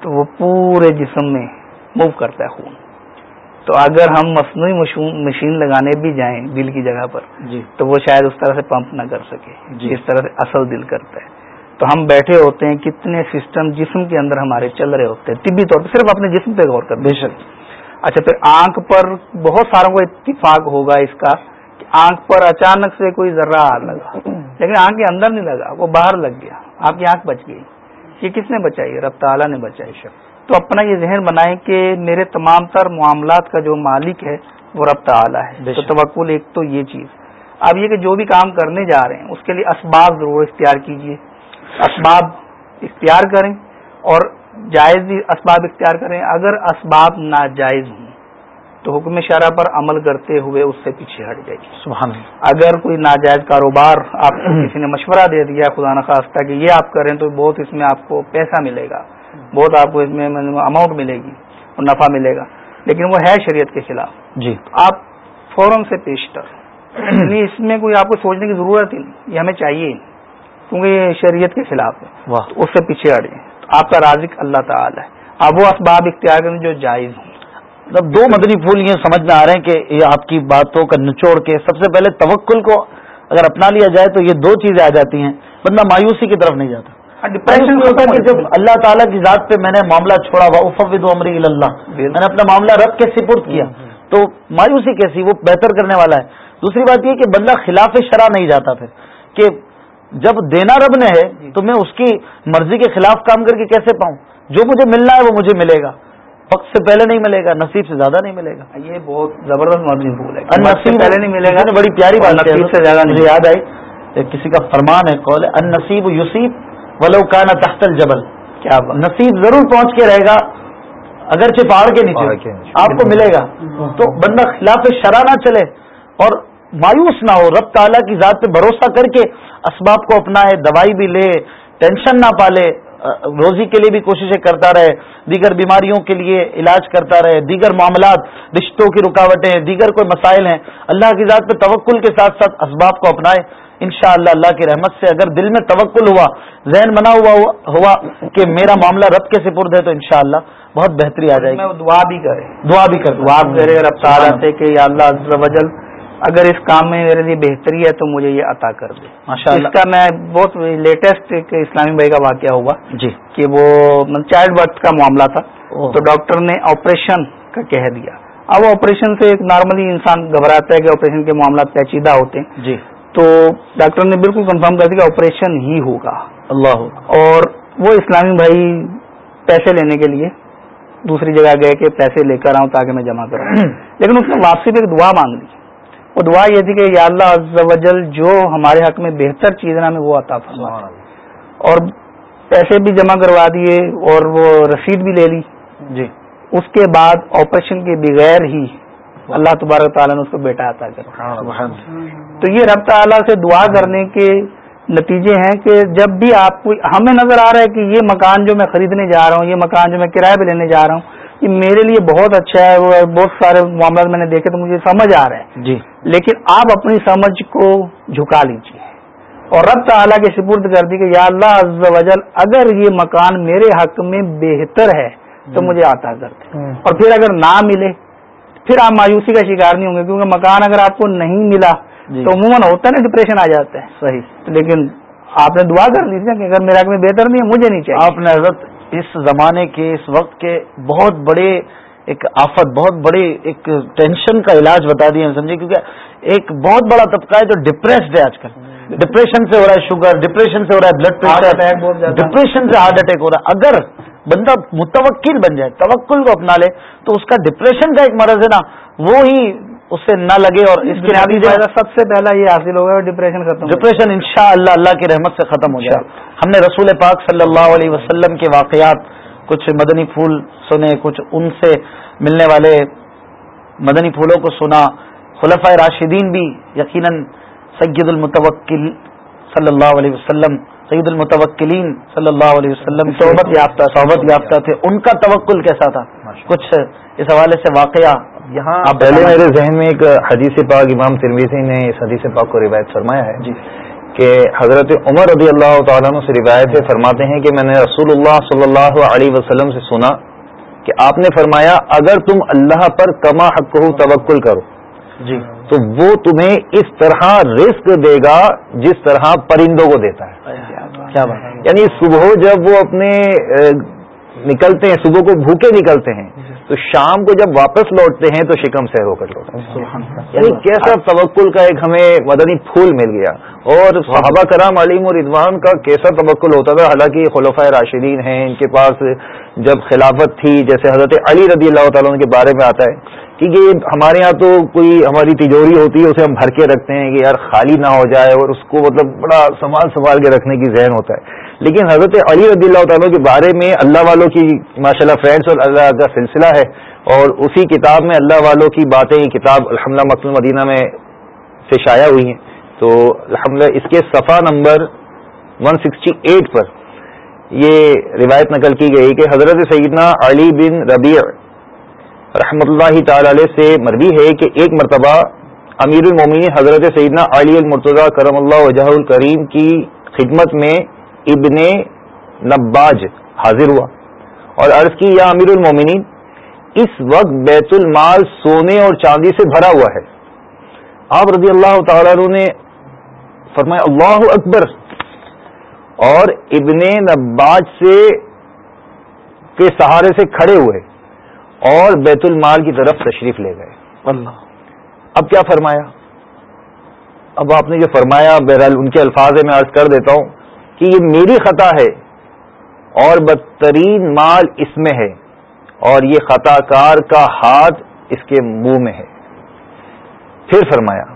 تو وہ پورے جسم میں موو کرتا ہے خون تو اگر ہم مصنوعی مشین لگانے بھی جائیں دل کی جگہ پر جی تو وہ شاید اس طرح سے پمپ نہ کر سکے جی اس طرح سے اصل دل کرتا ہے تو ہم بیٹھے ہوتے ہیں کتنے سسٹم جسم کے اندر ہمارے چل رہے ہوتے ہیں طبی طور پہ صرف اپنے جسم پہ غور کر بے شک اچھا پھر آنکھ پر بہت ساروں کو اتفاق ہوگا اس کا کہ آنکھ پر اچانک سے کوئی ذرا لگا لیکن آنکھ کے اندر نہیں لگا وہ باہر لگ گیا آپ کی آنکھ بچ گئی یہ کس نے بچائی رب تعالیٰ نے بچائی شخص تو اپنا یہ ذہن بنائیں کہ میرے تمام تر معاملات کا جو مالک ہے وہ رب تعالی ہے تو توکل ایک تو یہ چیز اب یہ کہ جو بھی کام کرنے جا رہے ہیں اس کے لیے اسباب ضرور اختیار کیجیے اسباب اختیار کریں اور جائز بھی اسباب اختیار کریں اگر اسباب ناجائز ہوں تو حکم شرح پر عمل کرتے ہوئے اس سے پیچھے ہٹ جائیے گی اگر کوئی ناجائز کاروبار آپ کو کسی نے مشورہ دے دیا خدا نخواستہ کہ یہ آپ کریں تو بہت اس میں آپ کو پیسہ ملے گا بہت آپ کو اس میں اماؤنٹ ملے گی اور نفع ملے گا لیکن وہ ہے شریعت کے خلاف جی آپ فوراً سے پیش کر یعنی اس میں کوئی آپ کو سوچنے کی ضرورت ہی نہیں یہ ہمیں چاہیے کیونکہ یہ شریعت کے خلاف ہے اس سے پیچھے اڑے آپ کا رازق اللہ تعالی ہے آپ وہ اسباب اختیار کریں جو جائز ہوں مطلب دو مدنی پھول یہ سمجھ میں آ رہے ہیں کہ یہ آپ کی باتوں کا نچوڑ کے سب سے پہلے توکل کو اگر اپنا لیا جائے تو یہ دو چیزیں آ جاتی ہیں بندہ مایوسی کی طرف نہیں جاتا ڈپریشن ہوتا کہ جب اللہ تعالیٰ کی ذات پہ میں نے معاملہ چھوڑا ہوا اللہ میں نے اپنا معاملہ رب کے سپرد کیا تو مایوسی کیسی وہ بہتر کرنے والا ہے دوسری بات یہ کہ بندہ خلاف شرع نہیں جاتا پھر کہ جب دینا رب نے ہے جی. تو میں اس کی مرضی کے خلاف کام کر کے کیسے پاؤں جو مجھے ملنا ہے وہ مجھے ملے گا وقت سے پہلے نہیں ملے گا نصیب سے زیادہ نہیں ملے گا یہ بہت زبردست ہے نصیب پہلے نہیں ملے گا بڑی پیاری بات سے زیادہ مجھے یاد آئی کسی کا فرمان ہے کال ہے ان نصیب یوسیف ولو کانا تختل جبل کیا نصیب ضرور پہنچ کے رہے گا اگرچہ پہاڑ کے نیچے آپ کو ملے گا تو بندہ خلاف شرح نہ چلے اور مایوس نہ ہو رب تعلی کی ذات پہ بھروسہ کر کے اسباب کو اپنا دوائی بھی لے ٹینشن نہ پالے روزی کے لیے بھی کوششیں کرتا رہے دیگر بیماریوں کے لیے علاج کرتا رہے دیگر معاملات رشتوں کی رکاوٹیں دیگر کوئی مسائل ہیں اللہ کی ذات پہ توکل کے ساتھ ساتھ اسباب کو اپنائے ان شاء اللہ اللہ کی رحمت سے اگر دل میں توقل ہوا ذہن بنا ہوا ہوا کہ میرا معاملہ رب کے سپرد ہے تو ان اللہ بہت بہتری آ جائے گی دعا بھی کرے دعا بھی کرے رب سے کہ یا اللہ عز و جل اگر اس کام میں میرے لیے بہتری ہے تو مجھے یہ عطا کر دے اس کا میں بہت لیٹسٹ ایک اسلامی بھائی کا واقعہ ہوا جی کہ وہ چائلڈ مطلب برتھ کا معاملہ تھا تو ڈاکٹر نے آپریشن کا کہہ دیا اب آپریشن سے ایک نارملی انسان گھبراتا ہے کہ آپریشن کے معاملات پیچیدہ ہوتے ہیں جی تو ڈاکٹر نے بالکل کنفرم کر دیا کہ آپریشن ہی ہوگا اللہ اور وہ اسلامی بھائی پیسے لینے کے لیے دوسری جگہ گئے کہ پیسے لے کر آؤں تاکہ میں جمع کروں *clears throat* لیکن اس نے واپسی پہ ایک دعا مانگ لی وہ دعا یہ تھی کہ یا اللہ جل جو ہمارے حق میں بہتر چیز نہ ہمیں وہ عطا تھا اور پیسے بھی جمع کروا دیے اور وہ رسید بھی لے لی جی اس کے بعد آپریشن کے بغیر ہی اللہ تبارک تعالیٰ نے اس کو بیٹا عطا کر تو یہ رب تعالیٰ سے دعا کرنے کے نتیجے ہیں کہ جب بھی آپ کو ہمیں نظر آ رہا ہے کہ یہ مکان جو میں خریدنے جا رہا ہوں یہ مکان جو میں کرایہ پہ لینے جا رہا ہوں یہ میرے لیے بہت اچھا ہے وہ بہت سارے معاملات میں نے دیکھے تو مجھے سمجھ آ رہا ہے جی لیکن آپ اپنی سمجھ کو جھکا لیجیے اور رب تعالیٰ کے سپرد کر دی کہ یا اللہ عز و جل اگر یہ مکان میرے حق میں بہتر ہے تو جی۔ مجھے عطا کر دیں اور پھر اگر نہ ملے پھر آپ مایوسی کا شکار نہیں ہوں گے کیونکہ مکان اگر آپ کو نہیں ملا جی۔ تو عموماً ہوتا ہے نا ڈپریشن آ جاتا ہے صحیح لیکن آپ نے دعا کر لی تھی کہ اگر میرا بہتر نہیں ہے مجھے نہیں چاہیے آپ نے حضرت اس زمانے کے اس وقت کے بہت بڑے ایک آفت بہت بڑی ایک ٹینشن کا علاج بتا دیا ہم سمجھے کیونکہ ایک بہت بڑا طبقہ ہے جو ڈپریسڈ ہے آج کل ڈپریشن ہاں۔ سے ہو رہا ہے شوگر ڈپریشن سے ہو رہا ہے بلڈ پریشر ڈپریشن سے ہارٹ اٹیک ہو رہا ہے اگر بندہ متوکل بن جائے توکل کو اپنا لے تو اس کا ڈپریشن کا ایک مرض ہے نا وہ اس اسے نہ لگے اور اس کے سب سے پہلا یہ حاصل ڈپریشن ختم ڈپریشن ان شاء اللہ اللہ کی رحمت سے ختم ہو جائے ہم نے رسول پاک صلی اللہ علیہ وسلم کے واقعات کچھ مدنی پھول سنے کچھ ان سے ملنے والے مدنی پھولوں کو سنا خلفۂ راشدین بھی یقیناً سید المتوکل صلی اللہ علیہ وسلم سعید المتوکلین صلی اللہ علیہ وسلم صحبت یافتہ صحبت یافتہ تھے ان کا توکل کیسا تھا کچھ اس حوالے سے واقعہ یہاں پہلے میرے ذہن میں ایک حدیث پاک امام ترمیزی نے اس حدیث پاک کو روایت فرمایا ہے جی کہ حضرت عمر رضی اللہ تعالیٰ سے روایت فرماتے ہیں کہ میں نے رسول اللہ صلی اللہ علیہ وسلم سے سنا کہ آپ نے فرمایا اگر تم اللہ پر کما حق ہو توکل کرو جی تو وہ تمہیں اس طرح رزق دے گا جس طرح پرندوں کو دیتا ہے یعنی صبح جب وہ اپنے نکلتے ہیں صبح کو بھوکے نکلتے ہیں تو شام کو جب واپس لوٹتے ہیں تو شکم سے ہو کر لوٹتے ہیں یعنی کیسا توکل کا ایک ہمیں مدنی پھول مل گیا اور صحابہ کرام علیم اور ادوان کا کیسا توکل ہوتا تھا حالانکہ خلفۂ راشدین ہیں ان کے پاس جب خلافت تھی جیسے حضرت علی رضی اللہ تعالیٰ کے بارے میں آتا ہے کیونکہ ہمارے یہاں تو کوئی ہماری تجوری ہوتی ہے اسے ہم بھر کے رکھتے ہیں کہ یار خالی نہ ہو جائے اور اس کو مطلب بڑا سنبھال سنبھال کے رکھنے کی ذہن ہوتا ہے لیکن حضرت علی رضی اللہ تعالیٰ کے بارے میں اللہ والوں کی ماشاء اللہ فرینڈس اور اللہ کا سلسلہ ہے اور اسی کتاب میں اللہ والوں کی باتیں یہ کتاب الحمد حملہ مدینہ میں سے شائع ہوئی ہیں تو الحمد اس کے صفحہ نمبر 168 پر یہ روایت نقل کی گئی کہ حضرت سیدنا علی بن ربیع رحمۃ اللہ تعالی علیہ سے مربی ہے کہ ایک مرتبہ امیر المومنی حضرت سیدنا علی المرتضی کرم اللہ وجہ الکریم کی خدمت میں ابن نباج حاضر ہوا اور عرض کی یا امیر المومنی اس وقت بیت المال سونے اور چاندی سے بھرا ہوا ہے آپ رضی اللہ تعالیٰ عنہ نے فرمایا اللہ اکبر اور ابن نباج سے کے سہارے سے کھڑے ہوئے اور بیت المال کی طرف تشریف لے گئے اللہ اب کیا فرمایا اب آپ نے جو فرمایا بہرحال ان کے الفاظ میں عرض کر دیتا ہوں کہ یہ میری خطا ہے اور بدترین مال اس میں ہے اور یہ خطا کار کا ہاتھ اس کے منہ میں ہے پھر فرمایا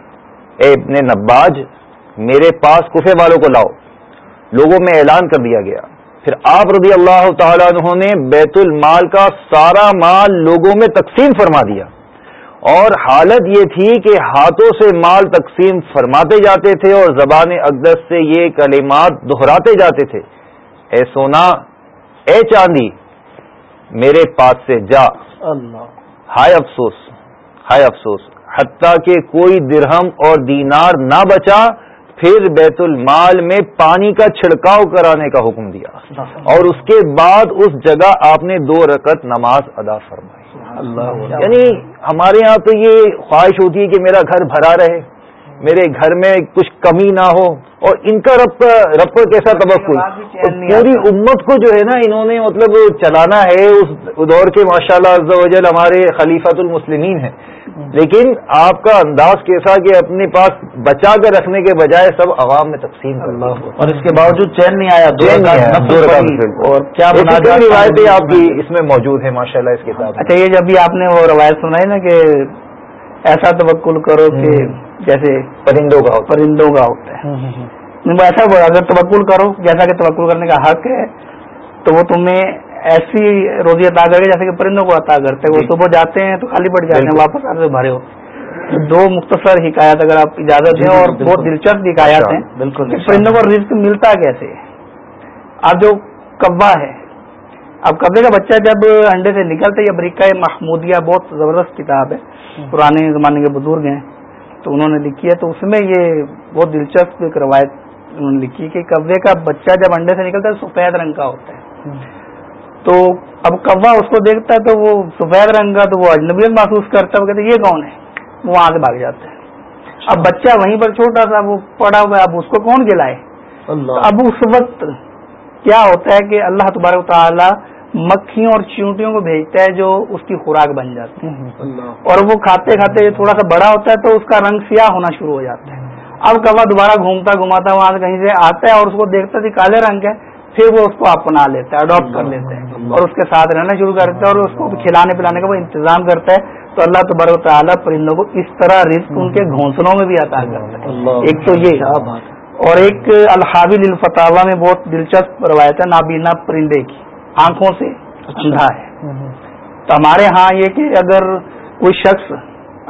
اے ابن نباج میرے پاس کفے والوں کو لاؤ لوگوں میں اعلان کر دیا گیا پھر آپ رضی اللہ تعالیٰ عنہ نے بیت المال کا سارا مال لوگوں میں تقسیم فرما دیا اور حالت یہ تھی کہ ہاتھوں سے مال تقسیم فرماتے جاتے تھے اور زبان اقدس سے یہ کلمات دہراتے جاتے تھے اے سونا اے چاندی میرے پاس سے جا ہائے افسوس ہائے افسوس حتیٰ کہ کوئی درہم اور دینار نہ بچا پھر بیت المال میں پانی کا چھڑکاؤ کرانے کا حکم دیا اور اس کے بعد اس جگہ آپ نے دو رکعت نماز ادا فرمائی اللہ یعنی ہمارے ہاں تو یہ خواہش ہوتی ہے کہ میرا گھر بھرا رہے میرے گھر میں کچھ کمی نہ ہو اور ان کا رب رب پر کیسا تبکل پوری امت کو جو ہے نا انہوں نے مطلب چلانا ہے اس دور کے ماشاء اللہ اردو وجل ہمارے خلیفت المسلمین ہیں لیکن آپ کا انداز کیسا کہ اپنے پاس بچا کر رکھنے کے بجائے سب عوام میں تقسیم کرنا اور اس کے باوجود چین نہیں آیا روایتیں آپ کی اس میں موجود ہیں ماشاء اللہ اس کے ساتھ ہاں۔ اچھا یہ جب بھی آپ نے وہ روایت سنائی نا کہ ایسا توکل کرو کہ جیسے پرندوں کا پرندوں کا ہوتا ہے ایسا اگر توکل کرو جیسا کہ توکل کرنے کا حق ہے تو وہ تمہیں ایسی روزی عطا کرے جیسے کہ پرندوں کو عطا کرتے ہیں وہ جی۔ صبح جاتے ہیں تو خالی پڑ جاتے ہیں واپس آتے بھرے ہو دو مختصر حکایت اگر آپ اجازت جی، دیں جی، اور بہت دلچسپ حکایات ہیں بالکل پرندوں کو رزق ملتا کیسے آپ جو کبا ہے اب قبل کا بچہ جب انڈے سے نکلتا ہے بریکہ محمودیہ بہت زبردست کتاب ہے پرانے زمانے کے بزرگ ہیں تو انہوں نے لکھی ہے تو اس میں یہ بہت دلچسپ ایک روایت انہوں نے لکھی ہے کہ قبضے کا بچہ جب انڈے سے نکلتا ہے سفید رنگ کا ہوتا ہے تو اب کوا اس کو دیکھتا ہے تو وہ سفید رنگ کا تو وہ اجنبیت محسوس کرتا ہے وہ کہتے یہ کون ہے وہ سے بھاگ جاتا ہے اچھا۔ اب بچہ وہیں پر چھوٹا تھا وہ پڑا ہوا ہے اب اس کو کون کھلائے اب اس وقت کیا ہوتا ہے کہ اللہ تبارک تعالیٰ مکھیوں اور چیونٹیوں کو بھیجتا ہے جو اس کی خوراک بن جاتی ہے اور وہ کھاتے کھاتے تھوڑا سا بڑا ہوتا ہے تو اس کا رنگ سیاہ ہونا شروع ہو جاتا ہے اب کبا دوبارہ گھومتا گھماتا وہاں سے کہیں سے آتا ہے اور اس کو دیکھتا کہ کالے رنگ ہے پھر وہ اس کو اپنا لیتا ہے اڈاپٹ کر لیتا ہے اور اس کے ساتھ رہنا شروع کر ہے اور اس کو کھلانے پلانے کا وہ انتظام کرتا ہے تو اللہ تبارک تعالیٰ پرندوں کو اس طرح رسک ان کے گھونسلوں میں بھی عطا کرتا ہے ایک تو یہ اور ایک الحابل الفتاوا میں بہت دلچسپ روایت ہے نابینا پرندے کی آنکھوں سے اندھا اچھا۔ ہے تو ہمارے ہاں یہ کہ اگر کوئی شخص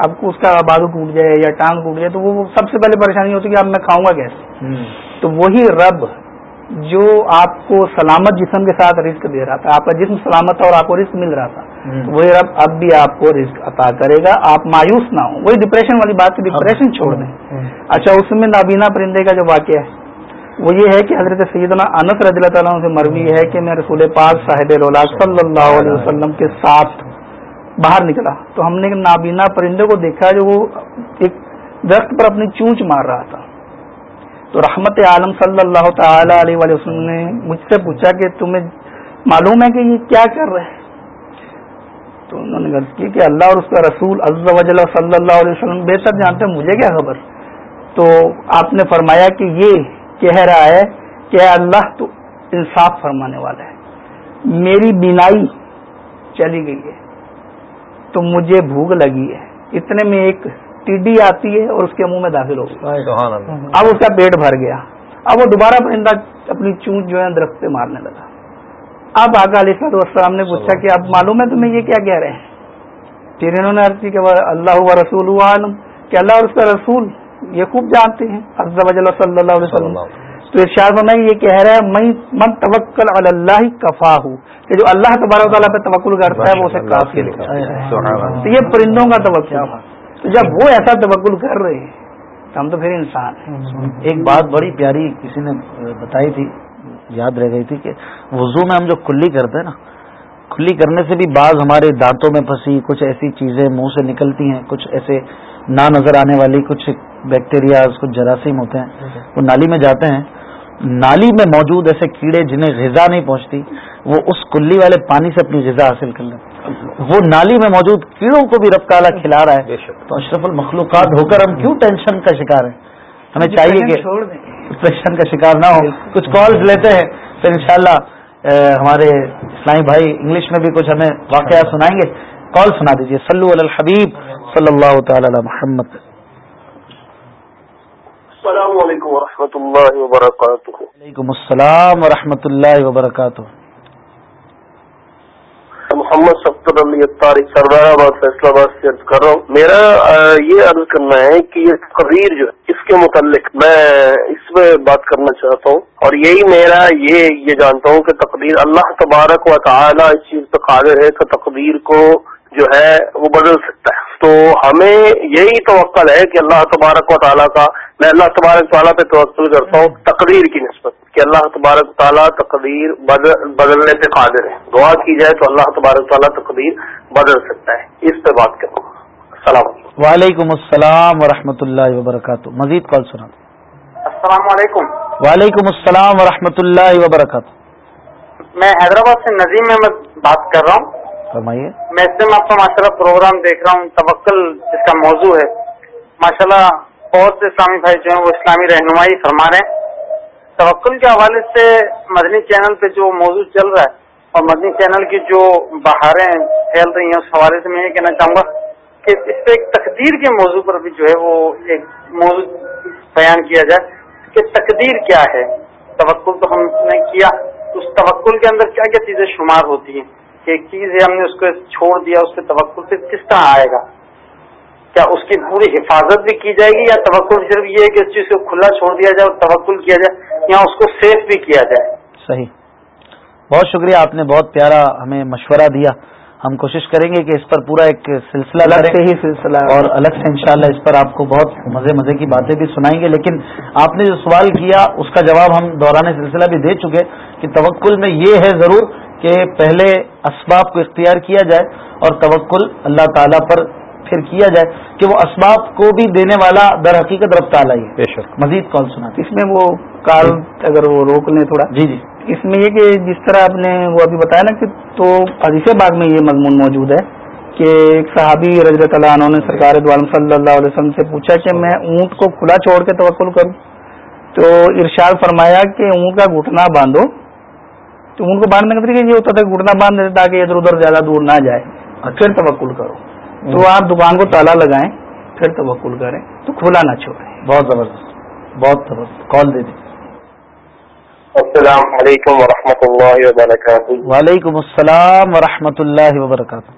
اب اس کا بازو ٹوٹ جائے یا ٹانگ ٹوٹ جائے تو وہ سب سے پہلے پریشانی ہوتی ہے کہ اب میں کھاؤں گا گیس تو وہی رب جو آپ کو سلامت جسم کے ساتھ رزق دے رہا تھا آپ کا جسم سلامت تھا اور آپ کو رزق مل رہا تھا وہی رب اب بھی آپ کو رسک عطا کرے گا آپ مایوس نہ ہوں وہی ڈپریشن والی بات ڈپریشن چھوڑ دیں اچھا اس میں نابینا پرندے کا جو واقعہ ہے وہ یہ ہے کہ حضرت سیدنا انس رضی اللہ تعالیٰ سے مروی ہے کہ میں رسول پاک صاحب صلی اللہ علیہ وسلم کے ساتھ باہر نکلا تو ہم نے نابینا پرندے کو دیکھا جو وہ ایک درخت پر اپنی چونچ مار رہا تھا تو رحمت عالم صلی اللہ تعالی علیہ وسلم نے مجھ سے پوچھا کہ تمہیں معلوم ہے کہ یہ کیا کر رہے ہیں تو انہوں نے غرض کی کہ اللہ اور اس کا رسول عز و جل صلی اللہ علیہ وسلم بہتر جانتے ہیں مجھے کیا خبر تو آپ نے فرمایا کہ یہ کہہ رہا ہے کہ اللہ تو انصاف فرمانے والا ہے میری بینائی چلی گئی ہے تو مجھے بھوک لگی ہے اتنے میں ایک ٹڈی آتی ہے اور اس کے منہ میں داخل ہو گیا اب اس کا پیٹ بھر گیا اب وہ دوبارہ پرندہ اپنی چونچ جو ہے درخت پہ مارنے لگا اب آگا علیہ علیم نے پوچھا کہ اب معلوم ہے تمہیں یہ کیا کہہ رہے ہیں پھر انہوں نے عرض کی اللہ رسول عالم کہ اللہ اور اس کا رسول یہ خوب جانتے ہیں صلی اللہ علیہ وسلم تو ارشاد ہونا یہ کہہ رہا ہے من توکل علی اللہ کفا ہوں کہ جو اللہ تبارہ پہ توکل کرتا ہے وہ اسے کافی یہ پرندوں کا توقع تو جب وہ ایسا توکل کر رہے تو ہم تو پھر انسان ہیں ایک بات بڑی پیاری کسی نے بتائی تھی یاد رہ گئی تھی کہ وضو میں ہم جو کلی کرتے ہیں نا کلی کرنے سے بھی بعض ہمارے دانتوں میں پھنسی کچھ ایسی چیزیں منہ سے نکلتی ہیں کچھ ایسے نہ نظر آنے والی کچھ بیکٹیریاز کچھ جراثیم ہوتے ہیں وہ نالی میں جاتے ہیں نالی میں موجود ایسے کیڑے جنہیں غذا نہیں پہنچتی وہ اس کلی والے پانی سے اپنی غذا حاصل کر لیں وہ نالی میں موجود کیڑوں کو بھی رب تعالیٰ کھلا رہا ہے تو اشرف المخلوقات ہو کر ہم کیوں ٹینشن کا شکار ہیں ہمیں چاہیے کہ کا شکار نہ ہو کچھ کالز لیتے ہیں پھر انشاءاللہ ہمارے اسلامی بھائی انگلش میں بھی کچھ ہمیں واقعات سنائیں گے کال سنا دیجیے سلو الحبیب صلی اللہ تعالی علی محمد السلام علیکم و اللہ وبرکاتہ وعلیکم السلام و اللہ وبرکاتہ محمد سفتر علی اختار سردار آباد فیصلہ آباد سے عرض کر رہا ہوں میرا یہ عرض کرنا ہے کہ یہ تقریر جو ہے اس کے متعلق میں اس میں بات کرنا چاہتا ہوں اور یہی میرا یہ یہ جانتا ہوں کہ تقدیر اللہ تبارک و تعالی اس چیز پہ قادر ہے کہ تقدیر کو جو ہے وہ بدل سکتا ہے تو ہمیں یہی توقع ہے کہ اللہ تبارک و تعالیٰ کا میں اللہ تبارک تعالیٰ پہ توقل کرتا ہوں تقریر کی نسبت کہ اللہ تبارک تعالیٰ تقدیر بدلنے پہ قادر ہے دعا کی جائے تو اللہ تبارک تعالیٰ تقدیر بدل سکتا ہے اس پہ بات کروں گا السلام علیکم وعلیکم السلام ورحمۃ اللہ وبرکاتہ مزید کال سنا السلام علیکم وعلیکم السلام ورحمۃ اللہ وبرکاتہ میں حیدرآباد سے نظیم احمد بات کر رہا ہوں فرمائیے میں اس سے آپ کا ماشاء اللہ پروگرام دیکھ رہا ہوں توکل جس کا موضوع ہے ماشاء اللہ بہت سے اسلامی بھائی جو ہیں وہ اسلامی رہنمائی فرما رہے ہیں توکل کے حوالے سے مدنی چینل پہ جو موضوع چل رہا ہے اور مدنی چینل کی جو بہاریں پھیل رہی ہیں اس حوالے سے میں یہ کہنا چاہوں گا کہ اس پہ ایک تقدیر کے موضوع پر بھی جو ہے وہ ایک موضوع بیان کیا جائے کہ تقدیر کیا ہے توکل تو ہم نے کیا اس توکل کے اندر کیا کیا چیزیں شمار ہوتی ہیں کہ ایک چیز ہے ہم نے اس کو چھوڑ دیا اس کے توقع سے کس طرح آئے گا کیا اس کی پوری حفاظت بھی کی جائے گی یا توقع صرف یہ ہے کہ اس چیز کو کھلا چھوڑ دیا جائے اور کیا جائے یا اس کو سیف بھی کیا جائے صحیح بہت شکریہ آپ نے بہت پیارا ہمیں مشورہ دیا ہم کوشش کریں گے کہ اس پر پورا ایک سلسلہ الگ سے ہی سلسلہ اور الگ سے انشاءاللہ اس پر آپ کو بہت مزے مزے کی باتیں بھی سنائیں گے لیکن آپ نے جو سوال کیا اس کا جواب ہم دوران سلسلہ بھی دے چکے کہ توکل میں یہ ہے ضرور کہ پہلے اسباب کو اختیار کیا جائے اور توکل اللہ تعالیٰ پر پھر کیا جائے کہ وہ اسباب کو بھی دینے والا در حقیقت رب تعالیٰ ہی بے شک مزید کون سنا اس میں وہ کال جی۔ اگر وہ روک لیں تھوڑا جی جی اس میں یہ کہ جس طرح آپ نے وہ ابھی بتایا نا کہ تو حدیث باغ میں یہ مضمون موجود ہے کہ ایک صحابی اللہ عنہ نے سرکار دعالم صلی اللہ علیہ وسلم سے پوچھا کہ میں اونٹ کو کھلا چھوڑ کے توقل کروں تو ارشاد فرمایا کہ اونٹ کا گھٹنا باندھو تو ان کو باندھنے کا طریقہ یہ ہوتا تھا کہ گھٹنا باندھ دیتے تاکہ ادھر ادھر زیادہ دور نہ جائے اور پھر توکل کرو تو آپ دکان کو تالا لگائیں پھر توکل کریں تو کھلا نہ چھوڑیں بہت زبردست بہت زبردست کال دے دیں السلام علیکم ورحمۃ اللہ وبرکاتہ وعلیکم السلام ورحمۃ اللہ وبرکاتہ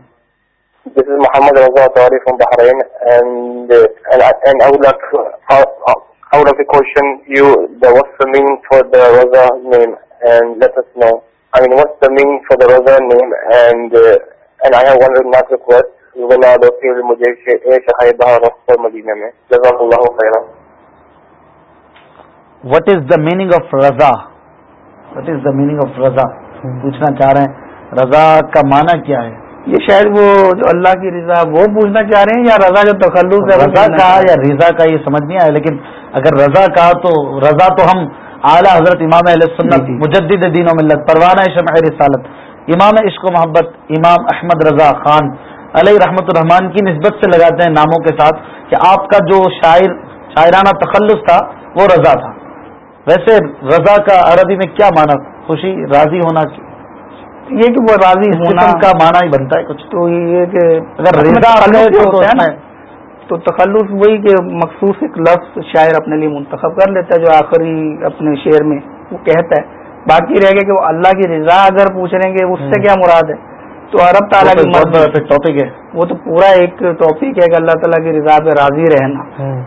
This is Muhammad Raza Atari from Bahrain and, uh, and I would like to uh, uh, out of the question you there was something for the Raza name and let us know. I mean, what's the meaning for the Rosa name? And uh, and I have one last request. ولا دوسری مجھے شخائے بہار اور مدینہ میں جزاک اللہ خیرہ what is the meaning of Raza what is the meaning of رضا پوچھنا چاہ رہے ہیں رضا کا معنی کیا ہے یہ شاید وہ جو اللہ کی رضا وہ پوچھنا چاہ رہے ہیں یا رضا جو ہے رضا کا یا رضا کا یہ سمجھ نہیں آیا لیکن اگر رضا کا تو رضا تو ہم اعلیٰ حضرت امام علیہ جی، جی. دین و ملت پروانہ شمع رسالت امام عشق و محبت امام احمد رضا خان علیہ رحمۃ الرحمان کی نسبت سے لگاتے ہیں ناموں کے ساتھ کہ آپ کا جو شاعر شاعرانہ تخلص تھا وہ رضا تھا ویسے رضا کا عربی میں کیا مانا خوشی راضی ہونا کی یہ کہ وہ راضی کا معنی ہی بنتا ہے کچھ تو یہ کہ اگر رضا تو تو تخلص وہی کہ مخصوص ایک لفظ شاعر اپنے لیے منتخب کر لیتا ہے جو آخری اپنے شعر میں وہ کہتا ہے باقی رہ گیا کہ وہ اللہ کی رضا اگر پوچھ رہے ہیں کہ اس سے کیا مراد ہے تو عرب تعالیٰ کی ٹاپک ہے وہ تو پورا ایک ٹاپک ہے کہ اللہ تعالیٰ کی رضا پہ راضی رہنا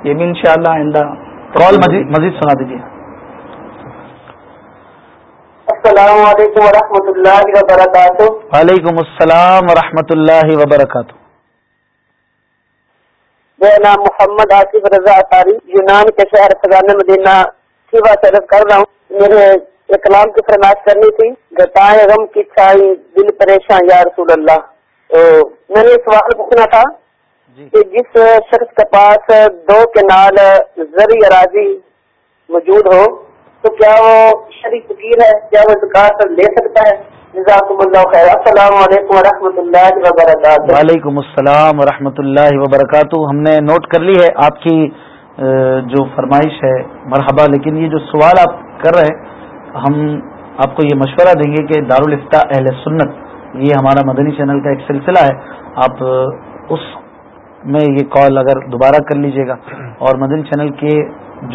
یہ بھی ان شاء اللہ آئندہ مزید سنا دیجیے السلام علیکم اللہ وبرکاتہ وعلیکم السلام ورحمۃ اللہ وبرکاتہ میرا نام محمد آصف رضا اطاری یونان کے شہر خزانہ مدینہ سیوا طرف کر رہا ہوں میرے کی فرمائش کرنی تھی غم کی چھائی دل پریشان یا رسول اللہ تو میں نے سوال پوچھنا تھا جی۔ کہ جس شخص کے پاس دو کنال زری اراضی موجود ہو تو کیا وہ شریف فکیر ہے کیا وہ زکات لے سکتا ہے اللہ خیر السلام علیکم و اللہ وبرکاتہ وعلیکم السلام و اللہ وبرکاتہ ہم نے نوٹ کر لی ہے آپ کی جو فرمائش ہے مرحبا لیکن یہ جو سوال آپ کر رہے ہیں ہم آپ کو یہ مشورہ دیں گے کہ دارالفتا اہل سنت یہ ہمارا مدنی چینل کا ایک سلسلہ ہے آپ اس میں یہ کال اگر دوبارہ کر لیجئے گا اور مدنی چینل کے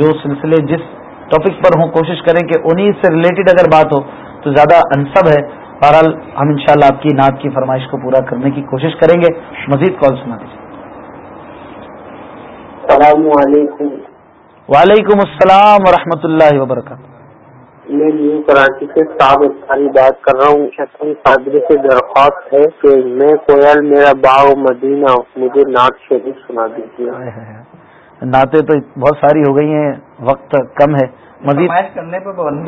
جو سلسلے جس ٹاپک پر ہوں کوشش کریں کہ انہی سے ریلیٹڈ اگر بات ہو تو زیادہ انصب ہے بہرحال ہم انشاءاللہ شاء آپ کی نعت کی فرمائش کو پورا کرنے کی کوشش کریں گے مزید کال سنا السلام علیکم وعلیکم السلام ورحمۃ اللہ وبرکاتہ میں نیو کراچی سے صاحب بات کر رہا ہوں اپنی سے درخواست ہے کہ میں کوئل میرا با مدینہ مجھے نعت شریف سنا دیجیے نعتیں تو بہت ساری ہو گئی ہیں وقت کم ہے مزید کرنے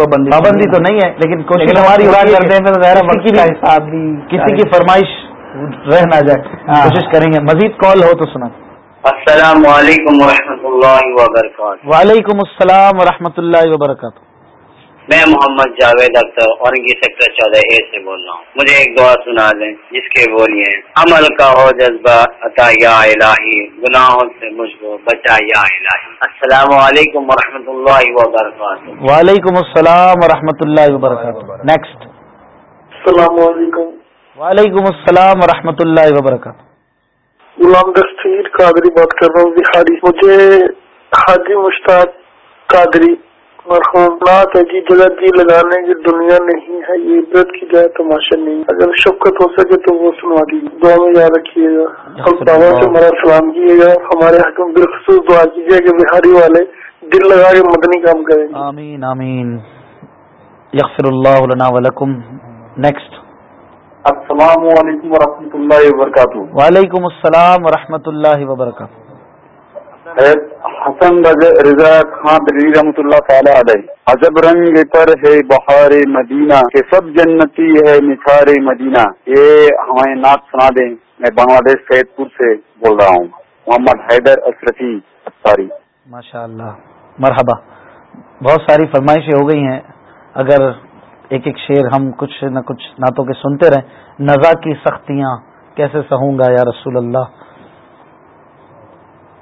پابندی تو نہیں ہے لیکن کوشش ہماری کسی کی فرمائش رہ نہ جائے ہاں۔ کوشش کریں گے مزید کال ہو تو سنا السلام علیکم و اللہ وبرکاتہ وعلیکم السلام و اللہ وبرکاتہ میں محمد جاوید اختر اورنگی سیکٹر چودہ اے سے بول رہا ہوں مجھے ایک دعا سنا دیں جس کے بولیے عمل کا ہو جذبہ عطا یا الہی گناہوں سے مجھ کو بچا یا الہی السلام علیکم و رحمۃ اللہ وبرکاتہ وعلیکم السلام و رحمۃ اللہ وبرکاتہ نیکسٹ السلام علیکم وعلیکم السلام و رحمۃ اللہ وبرکاتہ غلام دستیر قادری بات کر رہا ہوں بہاری مجھے حاجی مشتاق قادری جگہ جی لگانے کی دنیا نہیں ہے یہ عبرت کی جائے تو ماشاء نہیں اگر شفقت ہو سکے تو وہ سنوا دیجیے دعا میں یاد رکھیے گا سے ہمارا سلام کیجیے گا ہمارے حق میں بالخصوص دعا کیجیے کہ بہاری والے دل لگا کے مدنی کام کریں آمین آمین اللہ کرے نیکسٹ السلام علیکم و اللہ وبرکاتہ وعلیکم السلام و اللہ وبرکاتہ حسن رضا رحمت اللہ تعالیٰ علیہ عجب رنگ پر ہے بہار مدینہ کہ سب جنتی ہے نثار مدینہ یہ ہمارے نعت سنا دیں میں بنگلہ دیش سید پور سے بول رہا ہوں محمد حیدر اشرفی اختاری ماشاء اللہ مرحبا بہت ساری فرمائشیں ہو گئی ہیں اگر ایک ایک شعر ہم کچھ نہ کچھ نعتوں کے سنتے رہیں نزا کی سختیاں کیسے سہوں گا یا رسول اللہ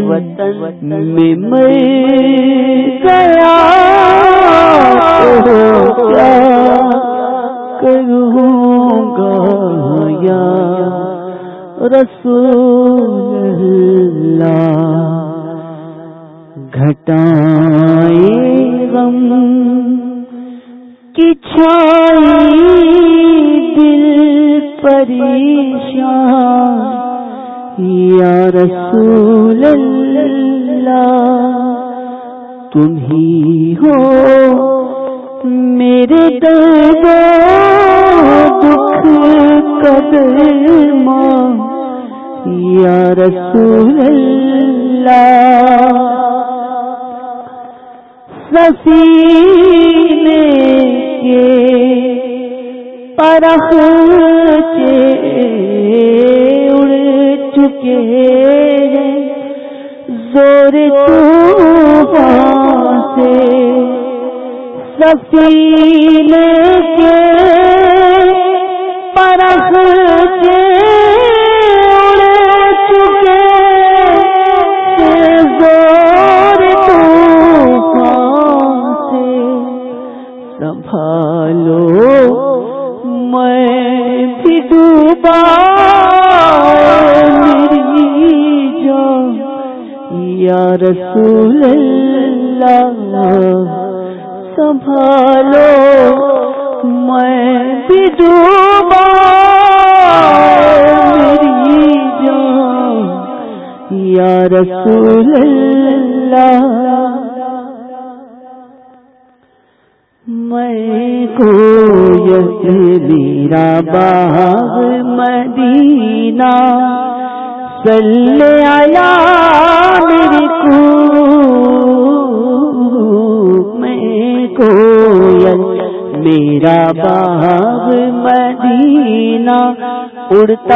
وطن میں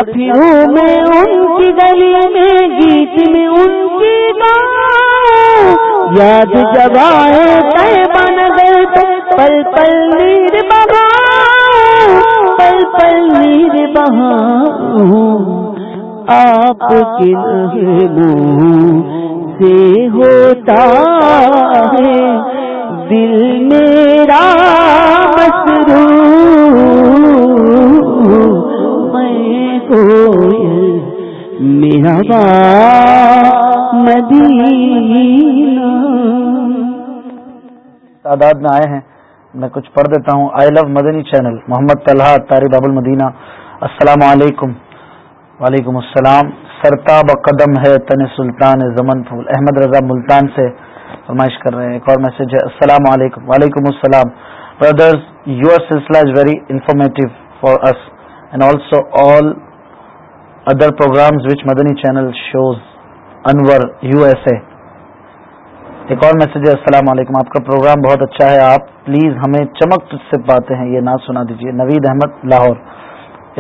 میں ان کی گلی میں گیت میں ان کی بات یاد جب آئے تعداد میں آئے ہیں میں کچھ پڑھ دیتا ہوں آئی لو مدنی چینل محمد طلحہ تاری باب المدینہ السلام علیکم وعلیکم السلام سرتاب قدم ہے تن سلطان زمن پھول احمد رضا ملتان سے فرمائش کر رہے ہیں ایک اور میسج ہے السلام علیکم وعلیکم السلام بردرز یور سلسلہ is very informative for us and also all other programs which Madani Channel shows Anwar U S A ایک اور میسج ہے السلام علیکم آپ کا پروگرام بہت اچھا ہے آپ پلیز ہمیں چمک تجھ سے پاتے ہیں یہ نہ سنا دیجیے نوید احمد لاہور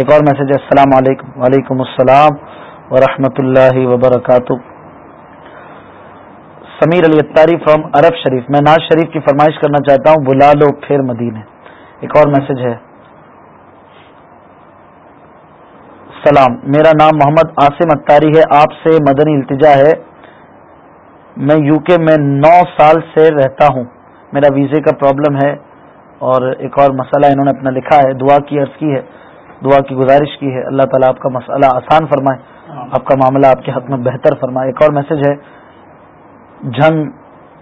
ایک اور میسج ہے السلام علیکم وعلیکم السلام ورحمۃ اللہ وبرکاتہ سمیر علی اتاری فرام عرب شریف میں ناز شریف کی فرمائش کرنا چاہتا ہوں بلا لو پھر مدینے ایک اور میسج ہے سلام میرا نام محمد آصم اختاری ہے آپ سے مدنی التجا ہے میں یو کے میں نو سال سے رہتا ہوں میرا ویزے کا پرابلم ہے اور ایک اور مسئلہ انہوں نے اپنا لکھا ہے دعا کی عرض کی ہے دعا کی گزارش کی ہے اللہ تعالیٰ آپ کا مسئلہ آسان فرمائے آپ کا معاملہ آپ کے حق میں بہتر فرمائے ایک اور میسج ہے جھنگ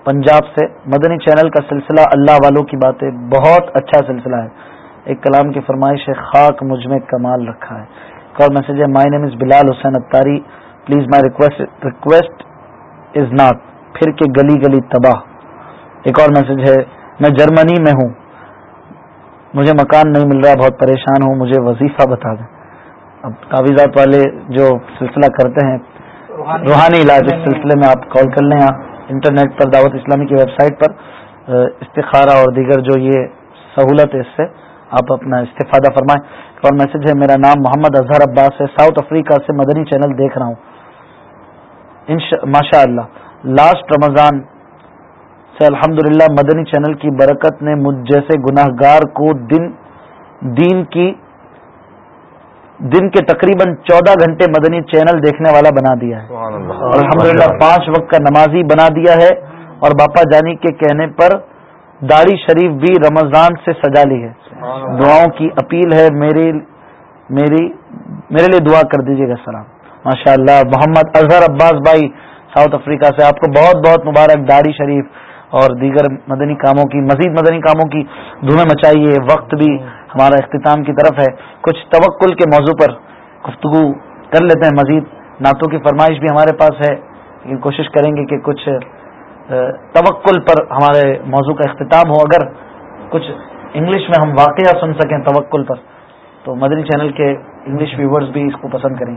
پنجاب سے مدنی چینل کا سلسلہ اللہ والوں کی باتیں بہت اچھا سلسلہ ہے ایک کلام کی فرمائش ہے خاک مجھ میں کمال رکھا ہے کال میسج ہے my name is Bilal Hussain Attari please my request request is not پھر کے گلی گلی تباہ ایک اور میسج ہے میں جرمنی میں ہوں مجھے مکان نہیں مل رہا بہت پریشان ہوں مجھے وظیفہ بتا دیں اب کاویزات والے جو سلسلہ کرتے ہیں روحانی علاج اس سلسلے میں آپ کال کر لیں انٹرنیٹ پر دعوت اسلامی کی ویب سائٹ پر استخارہ اور دیگر جو یہ سہولت ہے اس سے آپ اپنا استفادہ فرمائیں میسج ہے میرا نام محمد اظہر عباس ہے ساؤتھ افریقہ سے مدنی چینل دیکھ رہا ہوں ماشاء اللہ لاسٹ رمضان الحمد الحمدللہ مدنی چینل کی برکت نے مجھ جیسے گناہ گار کو دن دین کی دن کے تقریباً چودہ گھنٹے مدنی چینل دیکھنے والا بنا دیا ہے الحمد للہ پانچ وقت کا نمازی بنا دیا ہے اور باپا جانی کے کہنے پر داڑھی شریف بھی رمضان سے سجا لی ہے دعاؤں کی اپیل ہے میری میری میرے لیے دعا کر دیجیے گا سلام ماشاء اللہ محمد اظہر عباس بھائی ساؤتھ افریقہ سے آپ کو بہت بہت مبارک داری شریف اور دیگر مدنی کاموں کی مزید مدنی کاموں کی دھومیں مچائیے وقت بھی ہمارا اختتام کی طرف ہے کچھ توکل کے موضوع پر گفتگو کر لیتے ہیں مزید نعتوں کی فرمائش بھی ہمارے پاس ہے لیکن کوشش کریں گے کہ کچھ توکل پر ہمارے موضوع کا اختتام ہو اگر کچھ انگلش میں ہم واقعہ سن سکیں توکل پر تو مدری چینل کے انگلش ویورز بھی اس کو پسند کریں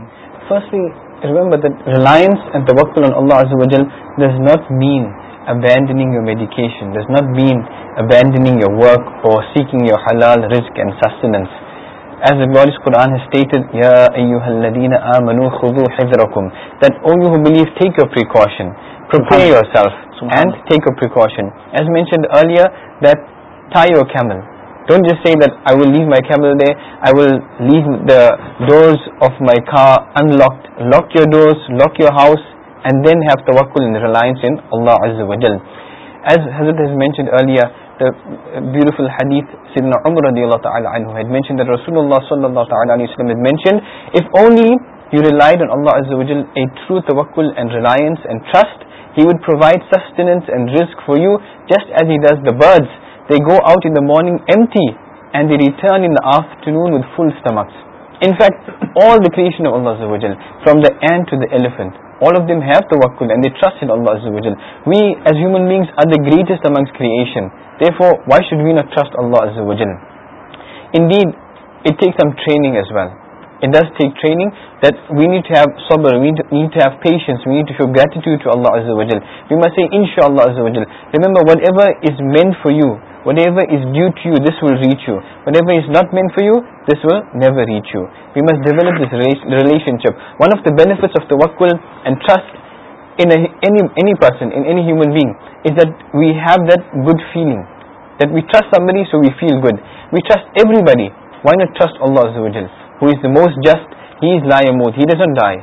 firstly remember that reliance and توکل ان اللہ عز وجل does not mean abandoning your medication does not mean abandoning your work or seeking your halal rizq and sustenance as the glorious quran has stated ya ayyuhal ladina amanu khudu hizrakum that O you who believe take your precaution prepare yourself and take a precaution as mentioned earlier that tie your camel don't see that I will leave my camel day I will leave the door lock your doors lock your house and then have the وکل in reliance وڈیلز has mention ارلیئرفل Allah اونلیڈ and Allah is وڈل through the وکول and reliance and trust he would provide sustenance and risk for you just as he does the birds they go out in the morning am three and they return in the afternoon with full stomachs in fact all دایشن from the ant to the elephant all of them have and the trust vision we ایزنگس white should we نا trust Allah we need to have patience we need to show gratitude to Allah we will remember whatever is meant for you Whatever is due to you, this will reach you. Whatever is not meant for you, this will never reach you. We must develop this relationship. One of the benefits of tawakkul and trust in any person, in any human being, is that we have that good feeling. That we trust somebody, so we feel good. We trust everybody. Why not trust Allah Azza wa Jal, who is the most just? He is la yamut. He doesn't die.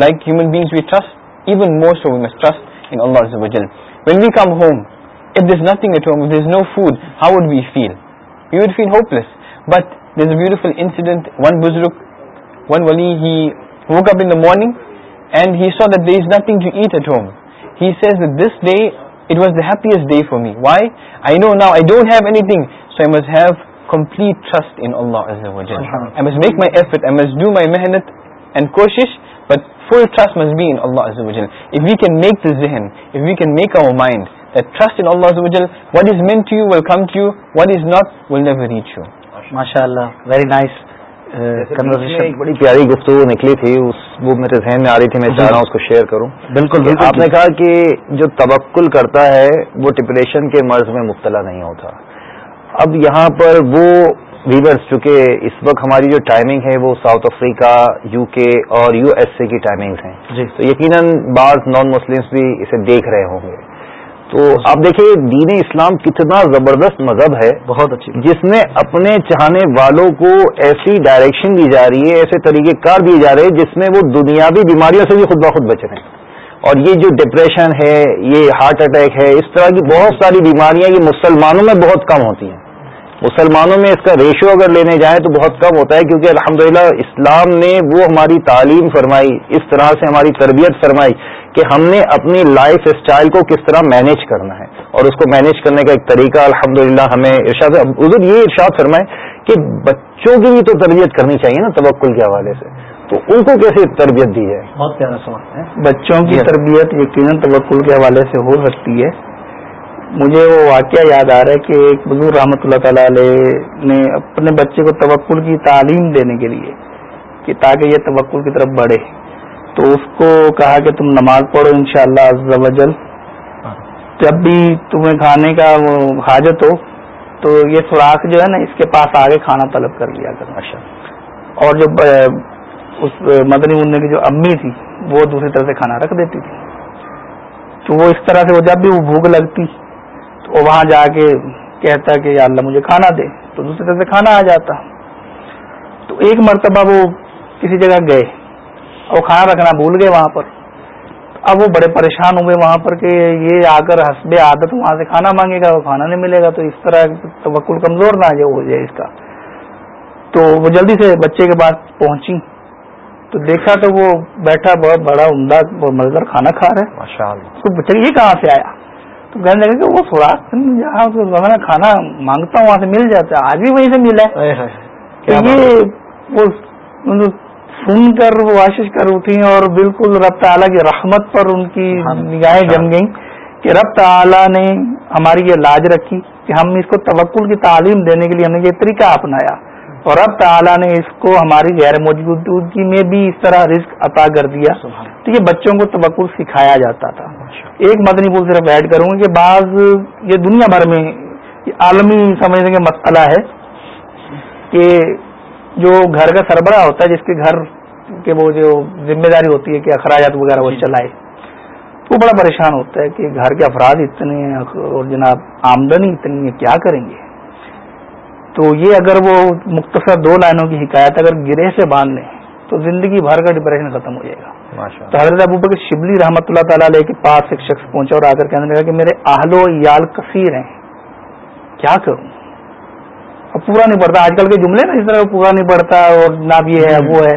Like human beings we trust, even more so we must trust in Allah Azza wa Jal. When we come home, if there is nothing at home there's no food how would we feel you would feel hopeless but this a beautiful incident one بزرگ one ولی he woke up in the morning and he saw that there is nothing to eat at home he says the this day it was the happiest day for me why I know now I don't have anything so I must have complete trust انہ از اے vision آئی مز make my ایفٹ آئی مز do my محنت and کوشش but full trust must be in a vision can make the ذہن if you can make our minds بڑی پیاری گفتگو نکلی تھی اس وہ ذہن میں آ رہی تھی میں جی. چاہ رہا ہوں اس کو شیئر کروں بالکل آپ نے کہا کہ جو تبکل کرتا ہے وہ ڈپریشن کے مرض میں مبتلا نہیں ہوتا اب یہاں پر وہ ویورس چونکہ اس وقت ہماری جو ٹائمنگ ہے وہ ساؤتھ افریقہ یو کے اور یو ایس اے کی ٹائمنگ ہیں جی تو یقیناً بعض نان مسلم بھی اسے دیکھ رہے ہوں گے تو آپ دیکھیے دین اسلام کتنا زبردست مذہب ہے بہت اچھی جس میں اپنے چاہنے والوں کو ایسی ڈائریکشن دی جا رہی ہے ایسے طریقے کار دیے جا رہے ہیں جس میں وہ دنیاوی بیماریوں سے بھی خود بخود بچ رہے ہیں اور یہ جو ڈپریشن ہے یہ ہارٹ اٹیک ہے اس طرح کی بہت ساری بیماریاں یہ مسلمانوں میں بہت کم ہوتی ہیں مسلمانوں میں اس کا ریشو اگر لینے جائیں تو بہت کم ہوتا ہے کیونکہ الحمدللہ اسلام نے وہ ہماری تعلیم فرمائی اس طرح سے ہماری تربیت فرمائی کہ ہم نے اپنی لائف اسٹائل کو کس طرح مینیج کرنا ہے اور اس کو مینج کرنے کا ایک طریقہ الحمدللہ ہمیں ارشاد حضور یہ ارشاد فرمائے کہ بچوں کی بھی تو تربیت کرنی چاہیے نا توکل کے حوالے سے تو ان کو کیسے تربیت دی جائے بہت پیارا سوال ہے بچوں کی تربیت یقیناً توکل کے حوالے سے ہو سکتی ہے مجھے وہ واقعہ یاد آ رہا ہے کہ ایک بزرگ رحمۃ اللہ تعالی علیہ نے اپنے بچے کو توکل کی تعلیم دینے کے لیے کہ تاکہ یہ توکل کی طرف بڑھے تو اس کو کہا کہ تم نماز پڑھو ان شاء اللہ جب بھی تمہیں کھانے کا وہ حاجت ہو تو یہ سوراخ جو ہے نا اس کے پاس آگے کھانا طلب کر لیا کر اچھا۔ اور جو اس مدنی منہ کی جو امی تھی وہ دوسری طرح سے کھانا رکھ دیتی تھی تو وہ اس طرح سے وہ جب بھی وہ بھوک لگتی تو وہاں جا کے کہتا کہ یا اللہ مجھے کھانا دے تو دوسری طرح سے کھانا آ جاتا تو ایک مرتبہ وہ کسی جگہ گئے وہ کھانا رکھنا بھول گئے وہاں پر اب وہ بڑے پریشان ہوئے وہاں پر کہ یہ آ کر حسب عادت وہاں سے کھانا مانگے گا وہ کھانا نہیں ملے گا تو اس طرح توکل کمزور نہ ہو جائے اس کا تو وہ جلدی سے بچے کے پاس پہنچی تو دیکھا تو وہ بیٹھا بہت بڑا عمدہ مزدور کھانا کھا ہے تو بچہ یہ کہاں سے آیا تو کہنے لگا کہ وہ سوراخ جہاں میں کھانا مانگتا ہوں وہاں سے مل جاتا ہے آج بھی وہیں سے ملا ہے وہ سن کر وہ آشش کر اٹھی اور بالکل رب تعالیٰ کی رحمت پر ان کی نگاہیں جم گئیں کہ رب تعالیٰ نے ہماری یہ لاج رکھی کہ ہم اس کو توکل کی تعلیم دینے کے لیے ہم نے یہ طریقہ اپنایا اور رب تعالیٰ نے اس کو ہماری غیر موجودگی میں بھی اس طرح رزق عطا کر دیا تو یہ بچوں کو توکل سکھایا جاتا تھا ایک مدنی پور صرف ایڈ کروں گا کہ بعض یہ دنیا بھر میں عالمی سمجھنے کا مسئلہ ہے کہ جو گھر کا سربراہ ہوتا ہے جس کے گھر کے وہ جو ذمہ داری ہوتی ہے کہ اخراجات وغیرہ وہ جی. چلائے تو بڑا پریشان ہوتا ہے کہ گھر کے افراد اتنے ہیں اور جناب آمدنی اتنی ہے کیا کریں گے تو یہ اگر وہ مختصر دو لائنوں کی حکایت اگر گرہ سے باندھ لیں تو زندگی بھر کا ڈپریشن ختم ہو جائے گا تو حضرت ابوبکر شبلی رحمۃ اللہ تعالی علیہ کے پاس ایک شخص پہنچا اور آ کر کہنے لگا کہ میرے آہل و یال کثیر ہیں کیا کروں پورا نہیں پڑتا آج کل کے جملے نا اس طرح پورا نہیں پڑتا اور نہ یہ ہے وہ ہے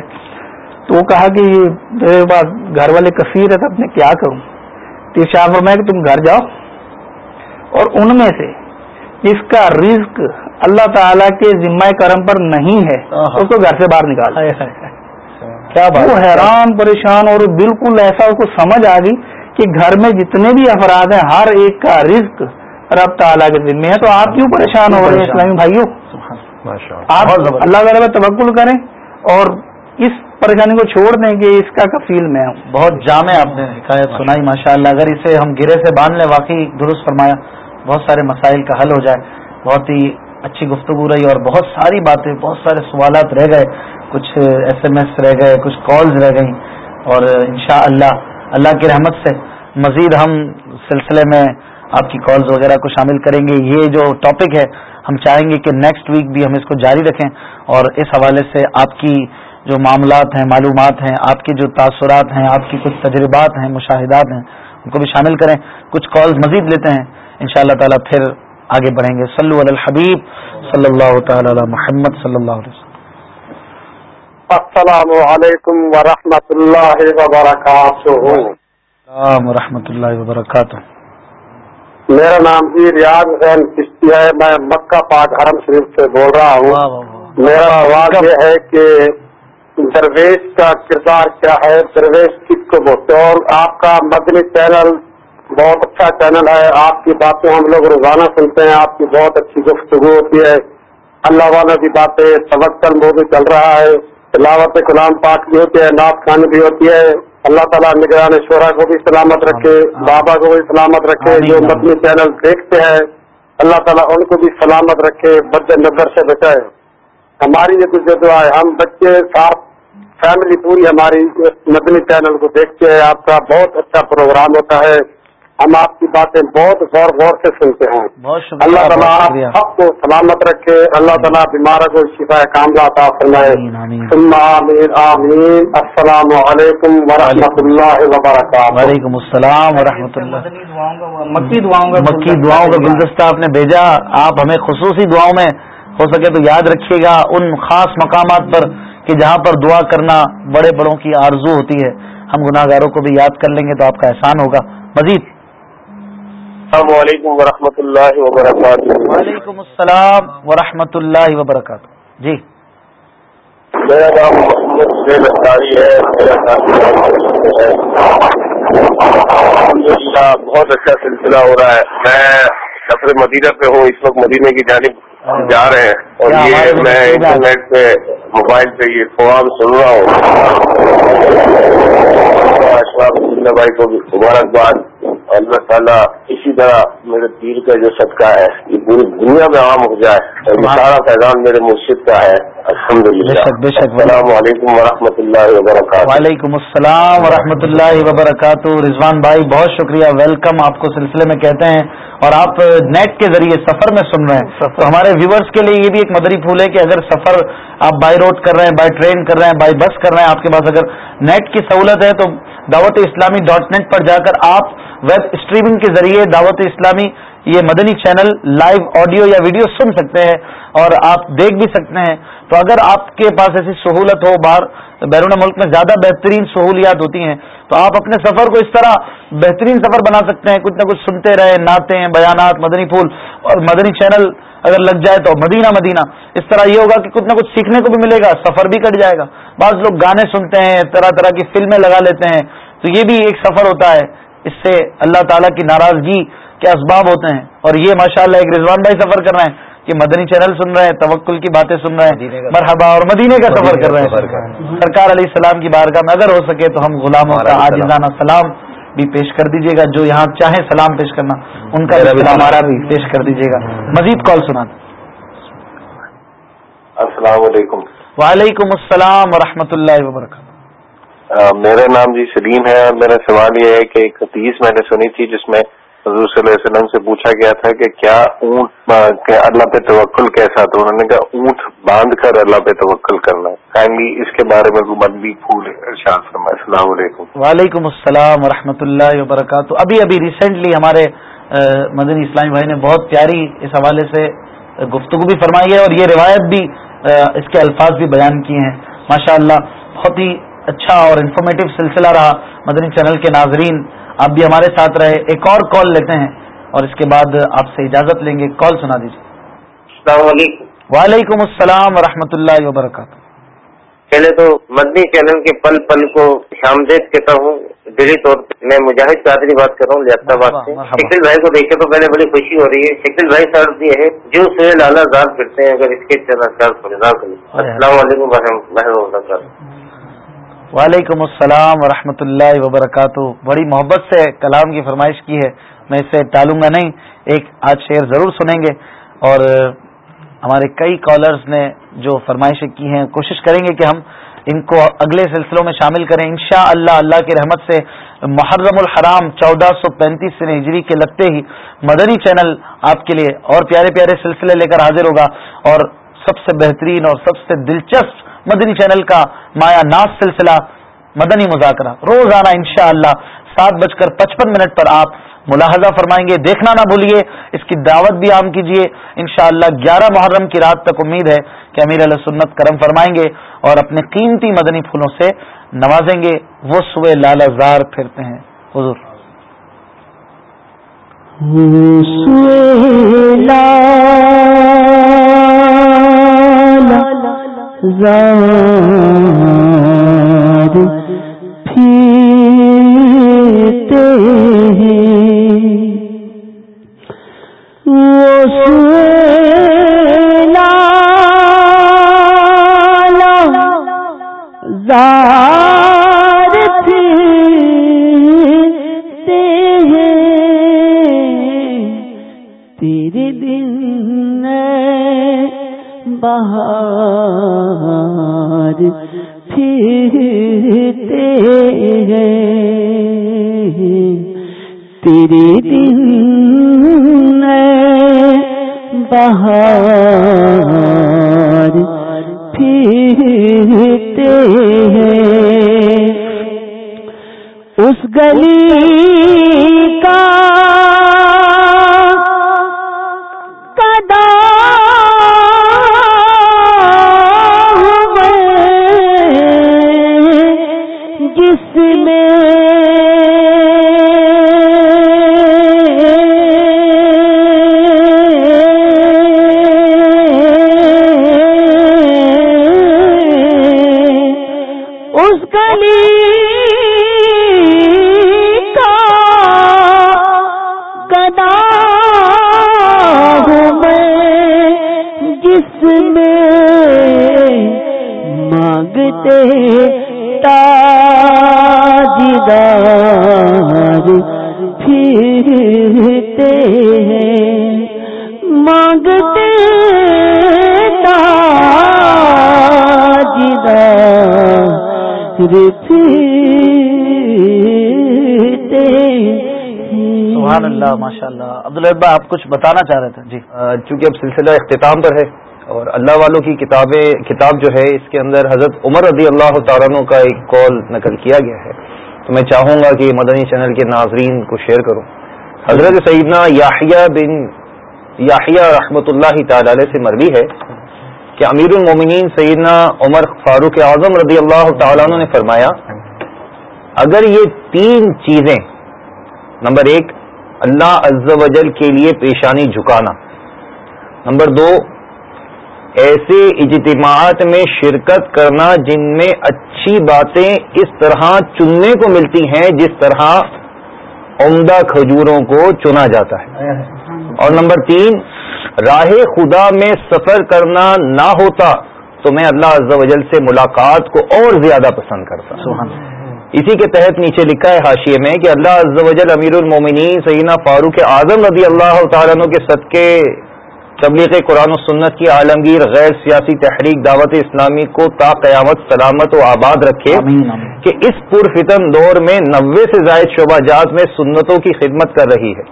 تو وہ کہا کہ میرے پاس گھر والے کثیر ہے تب میں کیا کروں شاہ فرمایا کہ تم گھر جاؤ اور ان میں سے جس کا رزق اللہ تعالیٰ کے ذمہ کرم پر نہیں ہے اس کو گھر سے باہر نکال کیا وہ حیران پریشان اور بالکل ایسا اس کو سمجھ آ گئی کہ گھر میں جتنے بھی افراد ہیں ہر ایک کا رزق رب تعالیٰ کے ذمہ ہے تو آپ کیوں پریشان ہو رہے ہیں اسلامی بھائیوں آپ اللہ تعالیٰ تبکل کریں اور اس پریشانی کو چھوڑ دیں کہ اس کا کفیل میں ہوں بہت جامع آپ نے حکایت سنائی ماشاء اللہ اگر اسے ہم گرے سے باندھ لیں واقعی درست فرمایا بہت سارے مسائل کا حل ہو جائے بہت ہی اچھی گفتگو رہی اور بہت ساری باتیں بہت سارے سوالات رہ گئے کچھ ایس ایم ایس رہ گئے کچھ کالز رہ گئیں اور انشاءاللہ اللہ اللہ کی رحمت سے مزید ہم سلسلے میں آپ کی کالز وغیرہ کو شامل کریں گے یہ جو ٹاپک ہے ہم چاہیں گے کہ نیکسٹ ویک بھی ہم اس کو جاری رکھیں اور اس حوالے سے آپ کی جو معاملات ہیں معلومات ہیں آپ کے جو تاثرات ہیں آپ کی کچھ تجربات ہیں مشاہدات ہیں ان کو بھی شامل کریں کچھ کالز مزید لیتے ہیں ان شاء اللہ تعالیٰ پھر آگے بڑھیں گے علی الحبیب صلی اللہ تعالی علی محمد صلی اللہ علیہ وسلم السلام علیکم ورحمۃ اللہ وبرکاتہ السلام و اللہ وبرکاتہ میرا نام جی ریاض حسین کشتی ہے میں مکہ پاک حرم شریف سے بول رہا ہوں میرا یہ ہے کہ درویش کا کردار کیا ہے درویش کس کو بولتے ہیں اور آپ کا مدنی چینل بہت اچھا چینل ہے آپ کی باتیں ہم لوگ روزانہ سنتے ہیں آپ کی بہت اچھی گفتگو ہوتی ہے اللہ والا کی باتیں سبقل بھی چل رہا ہے علاوت غلام پاک بھی ہوتی ہے ناپ خان بھی ہوتی ہے اللہ تعالیٰ نگران شعرا کو بھی سلامت رکھے بابا کو بھی سلامت رکھے جو مدنی چینل دیکھتے ہیں اللہ تعالیٰ ان کو بھی سلامت رکھے بد نظر سے بچائے ہماری یہ کچھ جو ہے ہم بچے ساتھ فیملی پوری ہماری مدنی چینل کو دیکھتے ہیں آپ کا بہت اچھا پروگرام ہوتا ہے ہم آپ کی باتیں بہت غور غور سے سنتے ہیں اللہ تعالیٰ سب کو سلامت رکھے اللہ تعالیٰ کو شفا آمین وعلیکم السلام و اللہ مکی دعاؤں گا مکی دعاؤں کا گلدستہ آپ نے بھیجا آپ ہمیں خصوصی دعاؤں میں ہو سکے تو یاد رکھیے گا ان خاص مقامات پر کہ جہاں پر دعا کرنا بڑے بڑوں کی آرزو ہوتی ہے ہم گناہ گاروں کو بھی یاد کر لیں گے تو آپ کا احسان ہوگا مزید السلام علیکم ورحمۃ اللہ وبرکاتہ وعلیکم السلام ورحمۃ اللہ وبرکاتہ جی میرا نام محمد زین ہے بہت اچھا سلسلہ ہو رہا ہے میں سفر مدینہ پہ ہوں اس وقت مدینہ کی جانب جا رہے ہیں اور یہ میں انٹرنیٹ پہ موبائل پہ یہ فواب سن رہا ہوں بھائی کو بھی مبارکباد اللہ تعالیٰ اسی طرح میرے پیر کا جو صدقہ ہے یہ پوری دنیا میں عام ہو جائے مرشد کا ہے الحمد للہ السلام علیکم و رحمۃ اللہ وبرکاتہ وعلیکم السلام ورحمۃ اللہ وبرکاتہ رضوان بھائی بہت شکریہ ویلکم آپ کو سلسلے میں کہتے ہیں اور آپ نیٹ کے ذریعے سفر میں سن رہے ہیں تو ہمارے ویورز کے لیے یہ بھی ایک مدری پھول ہے کہ اگر سفر آپ بائی روڈ کر رہے ہیں بائی ٹرین کر رہے ہیں بائی بس کر رہے ہیں آپ کے پاس اگر نیٹ کی سہولت ہے تو دعوت اسلامی ڈاٹ نیٹ پر جا کر آپ ویب اسٹریمنگ کے ذریعے دعوت اسلامی یہ مدنی چینل لائیو آڈیو یا ویڈیو سن سکتے ہیں اور آپ دیکھ بھی سکتے ہیں تو اگر آپ کے پاس ایسی سہولت ہو باہر بیرون ملک میں زیادہ بہترین سہولیات ہوتی ہیں تو آپ اپنے سفر کو اس طرح بہترین سفر بنا سکتے ہیں کچھ نہ کچھ سنتے رہے ناتے ہیں بیانات مدنی پھول اور مدنی چینل اگر لگ جائے تو مدینہ مدینہ اس طرح یہ ہوگا کہ کچھ نہ کچھ سیکھنے کو بھی ملے گا سفر بھی کٹ جائے گا بعض لوگ گانے سنتے ہیں طرح طرح کی فلمیں لگا لیتے ہیں تو یہ بھی ایک سفر ہوتا ہے اس سے اللہ تعالیٰ کی ناراضگی کے اسباب ہوتے ہیں اور یہ ماشاءاللہ اللہ ایک رضوان بھائی سفر کر رہے ہیں کہ مدنی چینل سن رہے ہیں توکل کی باتیں سن رہے ہیں مرحبا اور مدینے کا سفر کر رہے ہیں سرکار علیہ السلام کی بارگاہ میں اگر ہو سکے تو ہم غلام اور سلام بھی پیش کر دیجیے گا جو یہاں چاہیں سلام پیش کرنا ان کا ہمارا بھی پیش کر دیجیے گا مزید کال سنا السلام علیکم وعلیکم السلام ورحمۃ اللہ وبرکاتہ میرا نام جی سلیم ہے اور میرا سوال یہ ہے کہ ایک حدیث میں نے سنی تھی جس میں حضور صلی اللہ علیہ وسلم سے پوچھا گیا تھا کہ کیا اونٹ اللہ پہ توکل کیسا تو انہوں نے کہا اونٹ باندھ کر اللہ پہ توکل کرنا کائنڈلی اس کے بارے میں من بھی پھول ارشاد فرمائے السلام علیکم وعلیکم السلام ورحمۃ اللہ وبرکاتہ ابھی ابھی ریسنٹلی ہمارے مدنی اسلامی بھائی نے بہت پیاری اس حوالے سے گفتگو بھی فرمائی ہے اور یہ روایت بھی اس کے الفاظ بھی بیان کیے ہیں ماشاءاللہ بہت ہی اچھا اور انفارمیٹو سلسلہ رہا مدنی چینل کے ناظرین آپ بھی ہمارے ساتھ رہے ایک اور کال لیتے ہیں اور اس کے بعد آپ سے اجازت لیں گے کال سنا دیجیے السلام علیکم وعلیکم السلام ورحمۃ اللہ وبرکاتہ پہلے تو مدنی چینل کے پل پل کو شامدے کہتا ہوں دلی طور پر میں مجاہد چادری بات کر رہا ہوں آباد سے شکل بھائی کو دیکھے تو پہلے بڑی خوشی ہو رہی ہے شکل بھائی سر یہ ہے جو سوئے لالا زار پھرتے ہیں اگر اس کے السلام علیکم اللہ وبرکاتہ وعلیکم السلام ورحمۃ اللہ وبرکاتہ بڑی محبت سے کلام کی فرمائش کی ہے میں اسے ٹالوں گا نہیں ایک آج شعر ضرور سنیں گے اور ہمارے کئی کالرز نے جو فرمائشیں کی ہیں کوشش کریں گے کہ ہم ان کو اگلے سلسلوں میں شامل کریں ان اللہ اللہ کی رحمت سے محرم الحرام چودہ سو پینتیس سے ہجری کے لگتے ہی مدنی چینل آپ کے لیے اور پیارے پیارے سلسلے لے کر حاضر ہوگا اور سب سے بہترین اور سب سے دلچسپ مدنی چینل کا مایا ناز سلسلہ مدنی مذاکرہ روزانہ انشاءاللہ ان شاء اللہ سات بج کر پچپن منٹ پر آپ ملاحظہ فرمائیں گے دیکھنا نہ بھولیے اس کی دعوت بھی عام کیجیے ان شاء اللہ گیارہ محرم کی رات تک امید ہے کہ امیر علیہ سنت کرم فرمائیں گے اور اپنے قیمتی مدنی پھولوں سے نوازیں گے وہ سوئے لالا زار پھرتے ہیں حضور فی بہار پھرتے ہیں تیرے دن بہار پھرتے ہیں اس گلی کا آپ کچھ بتانا چاہ رہے تھے جی چونکہ اب سلسلہ اختتام پر ہے اور اللہ والوں کی کتابیں کتاب جو ہے اس کے اندر حضرت عمر رضی اللہ تعالیٰ کا ایک کال نقل کیا گیا ہے تو میں چاہوں گا کہ مدنی چینل کے ناظرین کو شیئر کروں حضرت سیدنا یاحیہ بن یاحیہ رحمۃ اللہ تعالی سے مروی ہے کہ امیر المومنین سیدنا عمر فاروق اعظم رضی اللہ تعالیٰ عنہ نے فرمایا اگر یہ تین چیزیں نمبر ایک اللہ عز و جل کے لیے پیشانی جھکانا نمبر دو ایسے اجتماعات میں شرکت کرنا جن میں اچھی باتیں اس طرح چننے کو ملتی ہیں جس طرح عمدہ کھجوروں کو چنا جاتا ہے اور نمبر تین راہ خدا میں سفر کرنا نہ ہوتا تو میں اللہ عز و جل سے ملاقات کو اور زیادہ پسند کرتا ہوں اسی کے تحت نیچے لکھا ہے حاشیے میں کہ اللہ عز و جل امیر المومنی سیدنا فاروق اعظم رضی اللہ عنہ کے صدقے تبلیغ قرآن و سنت کی عالمگیر غیر سیاسی تحریک دعوت اسلامی کو تا قیامت سلامت و آباد رکھے آمین آمین کہ اس پرفتن دور میں نوے سے زائد شعبہ جات میں سنتوں کی خدمت کر رہی ہے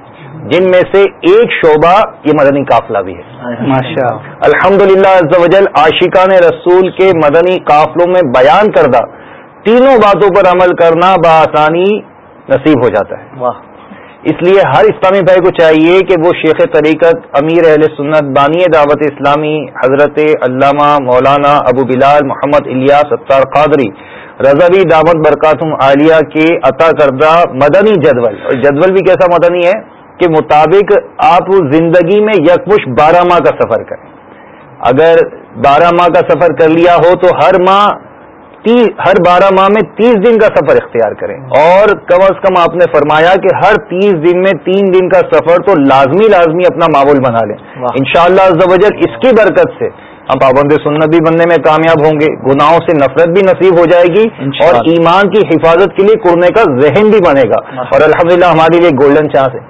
جن میں سے ایک شعبہ یہ مدنی قافلہ بھی ہے ماشاء اللہ الحمد عاشقہ نے رسول کے مدنی قافلوں میں بیان کردہ تینوں باتوں پر عمل کرنا بآسانی نصیب ہو جاتا ہے اس لیے ہر اسلامی بھائی کو چاہیے کہ وہ شیخ طریقت امیر اہل سنت بانی دعوت اسلامی حضرت علامہ مولانا ابو بلال محمد الیاس ستار قادری رضوی دعوت برکاتم عالیہ کے عطا کردہ مدنی جدول اور جدول بھی کیسا مدنی ہے کے مطابق آپ زندگی میں یکمش بارہ ماہ کا سفر کریں اگر بارہ ماہ کا سفر کر لیا ہو تو ہر ماہ ہر بارہ ماہ میں تیس دن کا سفر اختیار کریں اور کم از کم آپ نے فرمایا کہ ہر تیس دن میں تین دن کا سفر تو لازمی لازمی اپنا معمول بنا لیں ان شاء اللہ اس کی برکت سے ہم پابند سنت بھی بننے میں کامیاب ہوں گے گناہوں سے نفرت بھی نصیب ہو جائے گی اور ایمان کی حفاظت کے لیے کرنے کا ذہن بھی بنے گا اور الحمدللہ ہماری ہمارے لیے گولڈن چانس ہے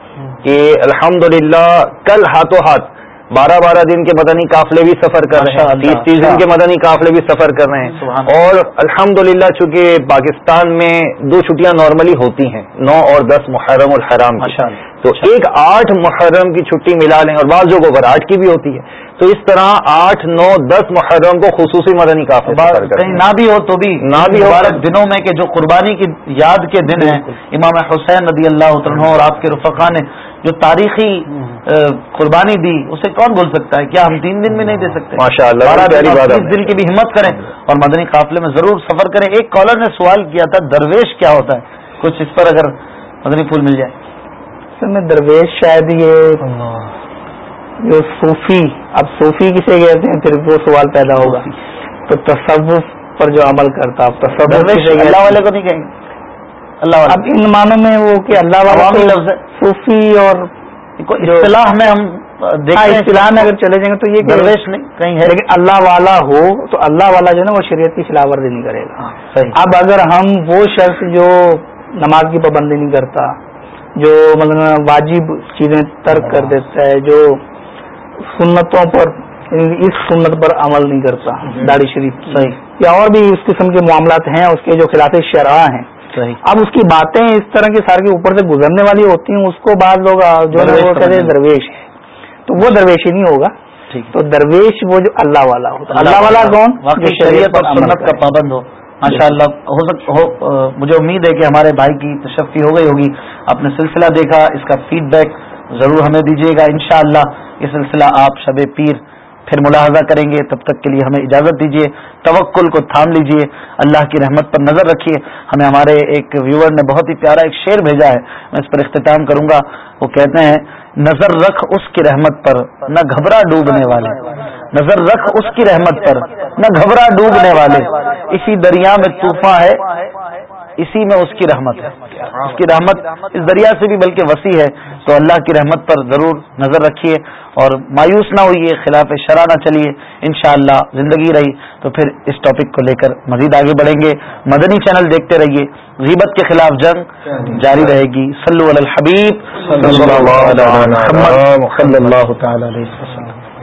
کہ الحمدللہ کل ہاتھوں ہاتھ بارہ بارہ دن کے مدنی قافلے بھی سفر کر رہے ہیں تیس تیس دن کے مدنی قافلے بھی سفر کر رہے ہیں اور الحمدللہ للہ چونکہ پاکستان میں دو چھٹیاں نارملی ہوتی ہیں نو اور دس محرم الحرام تو ایک آٹھ محرم کی چھٹی ملا لیں اور بعض جو بار آٹھ کی بھی ہوتی ہے تو اس طرح آٹھ نو دس محرم کو خصوصی مدنی کافی کہیں نہ بھی ہو تو بھی نہ بھی مبارک دنوں میں کہ جو قربانی کی یاد کے دن ہیں امام حسین رضی اللہ عنہ اور آپ کے رفقا نے جو تاریخی قربانی دی اسے کون بول سکتا ہے کیا ہم تین دن میں نہیں دے سکتے ماشاء اللہ اس دن کی بھی ہمت کریں اور مدنی قافلے میں ضرور سفر کریں ایک کالر نے سوال کیا تھا درویش کیا ہوتا ہے کچھ اس پر اگر مدنی پھول مل جائے سر میں درویش شاید یہ جو صوفی اب صوفی کسے کہتے ہیں پھر وہ سوال پیدا ہوگا تو تصوف پر جو عمل کرتا تصوف اللہ والے کو نہیں کہیں گے اللہ اب ان معنوں میں وہ کہ اللہ والا صوفی اور اصطلاح میں ہم ہاں، اصطلاح میں اگر چلے جائیں گے تو یہ درویش کہیں ہے لیکن اللہ والا ہو تو اللہ والا جو ہے نا وہ شریعت کی خلاف ورزی نہیں کرے گا ہاں، اب اگر ہم وہ شخص جو نماز کی پابندی نہیں کرتا جو مطلب واجب چیزیں ترک کر ہاں۔ دیتا ہے جو سنتوں پر یعنی اس سنت پر عمل نہیں کرتا جی۔ داڑی شریف صحیح یا اور بھی اس قسم کے معاملات ہیں اس کے جو خلاف شرح ہیں اب اس کی باتیں اس طرح کے سار کے اوپر سے گزرنے والی ہوتی ہیں اس کو بعض لوگ جو ہے درویش ہے تو وہ درویش ہی نہیں ہوگا تو درویش وہ جو اللہ والا ہوتا ہے اللہ والا کون شریعت اور سنت کا پابند ہو ماشاء اللہ مجھے امید ہے کہ ہمارے بھائی کی تشفی ہو گئی ہوگی آپ نے سلسلہ دیکھا اس کا فیڈ بیک ضرور ہمیں دیجیے گا انشاءاللہ یہ سلسلہ آپ شب پیر پھر ملاحظہ کریں گے تب تک کے لیے ہمیں اجازت دیجیے توکل کو تھام لیجیے اللہ کی رحمت پر نظر رکھیے ہمیں ہمارے ایک ویور نے بہت ہی پیارا ایک شعر بھیجا ہے میں اس پر اختتام کروں گا وہ کہتے ہیں نظر رکھ اس کی رحمت پر نہ گھبرا ڈوبنے والے نظر رکھ اس کی رحمت پر نہ گھبرا ڈوبنے والے اسی دریا میں طوفاں ہے اسی میں اس کی رحمت ہے اس کی رحمت اس دریا سے بھی بلکہ وسیع ہے تو اللہ کی رحمت پر ضرور نظر رکھیے اور مایوس نہ ہوئیے خلاف شرح نہ چلیے انشاءاللہ زندگی رہی تو پھر اس ٹاپک کو لے کر مزید آگے بڑھیں گے مدنی چینل دیکھتے رہیے غیبت کے خلاف جنگ جاری رہے گی سلو وسلم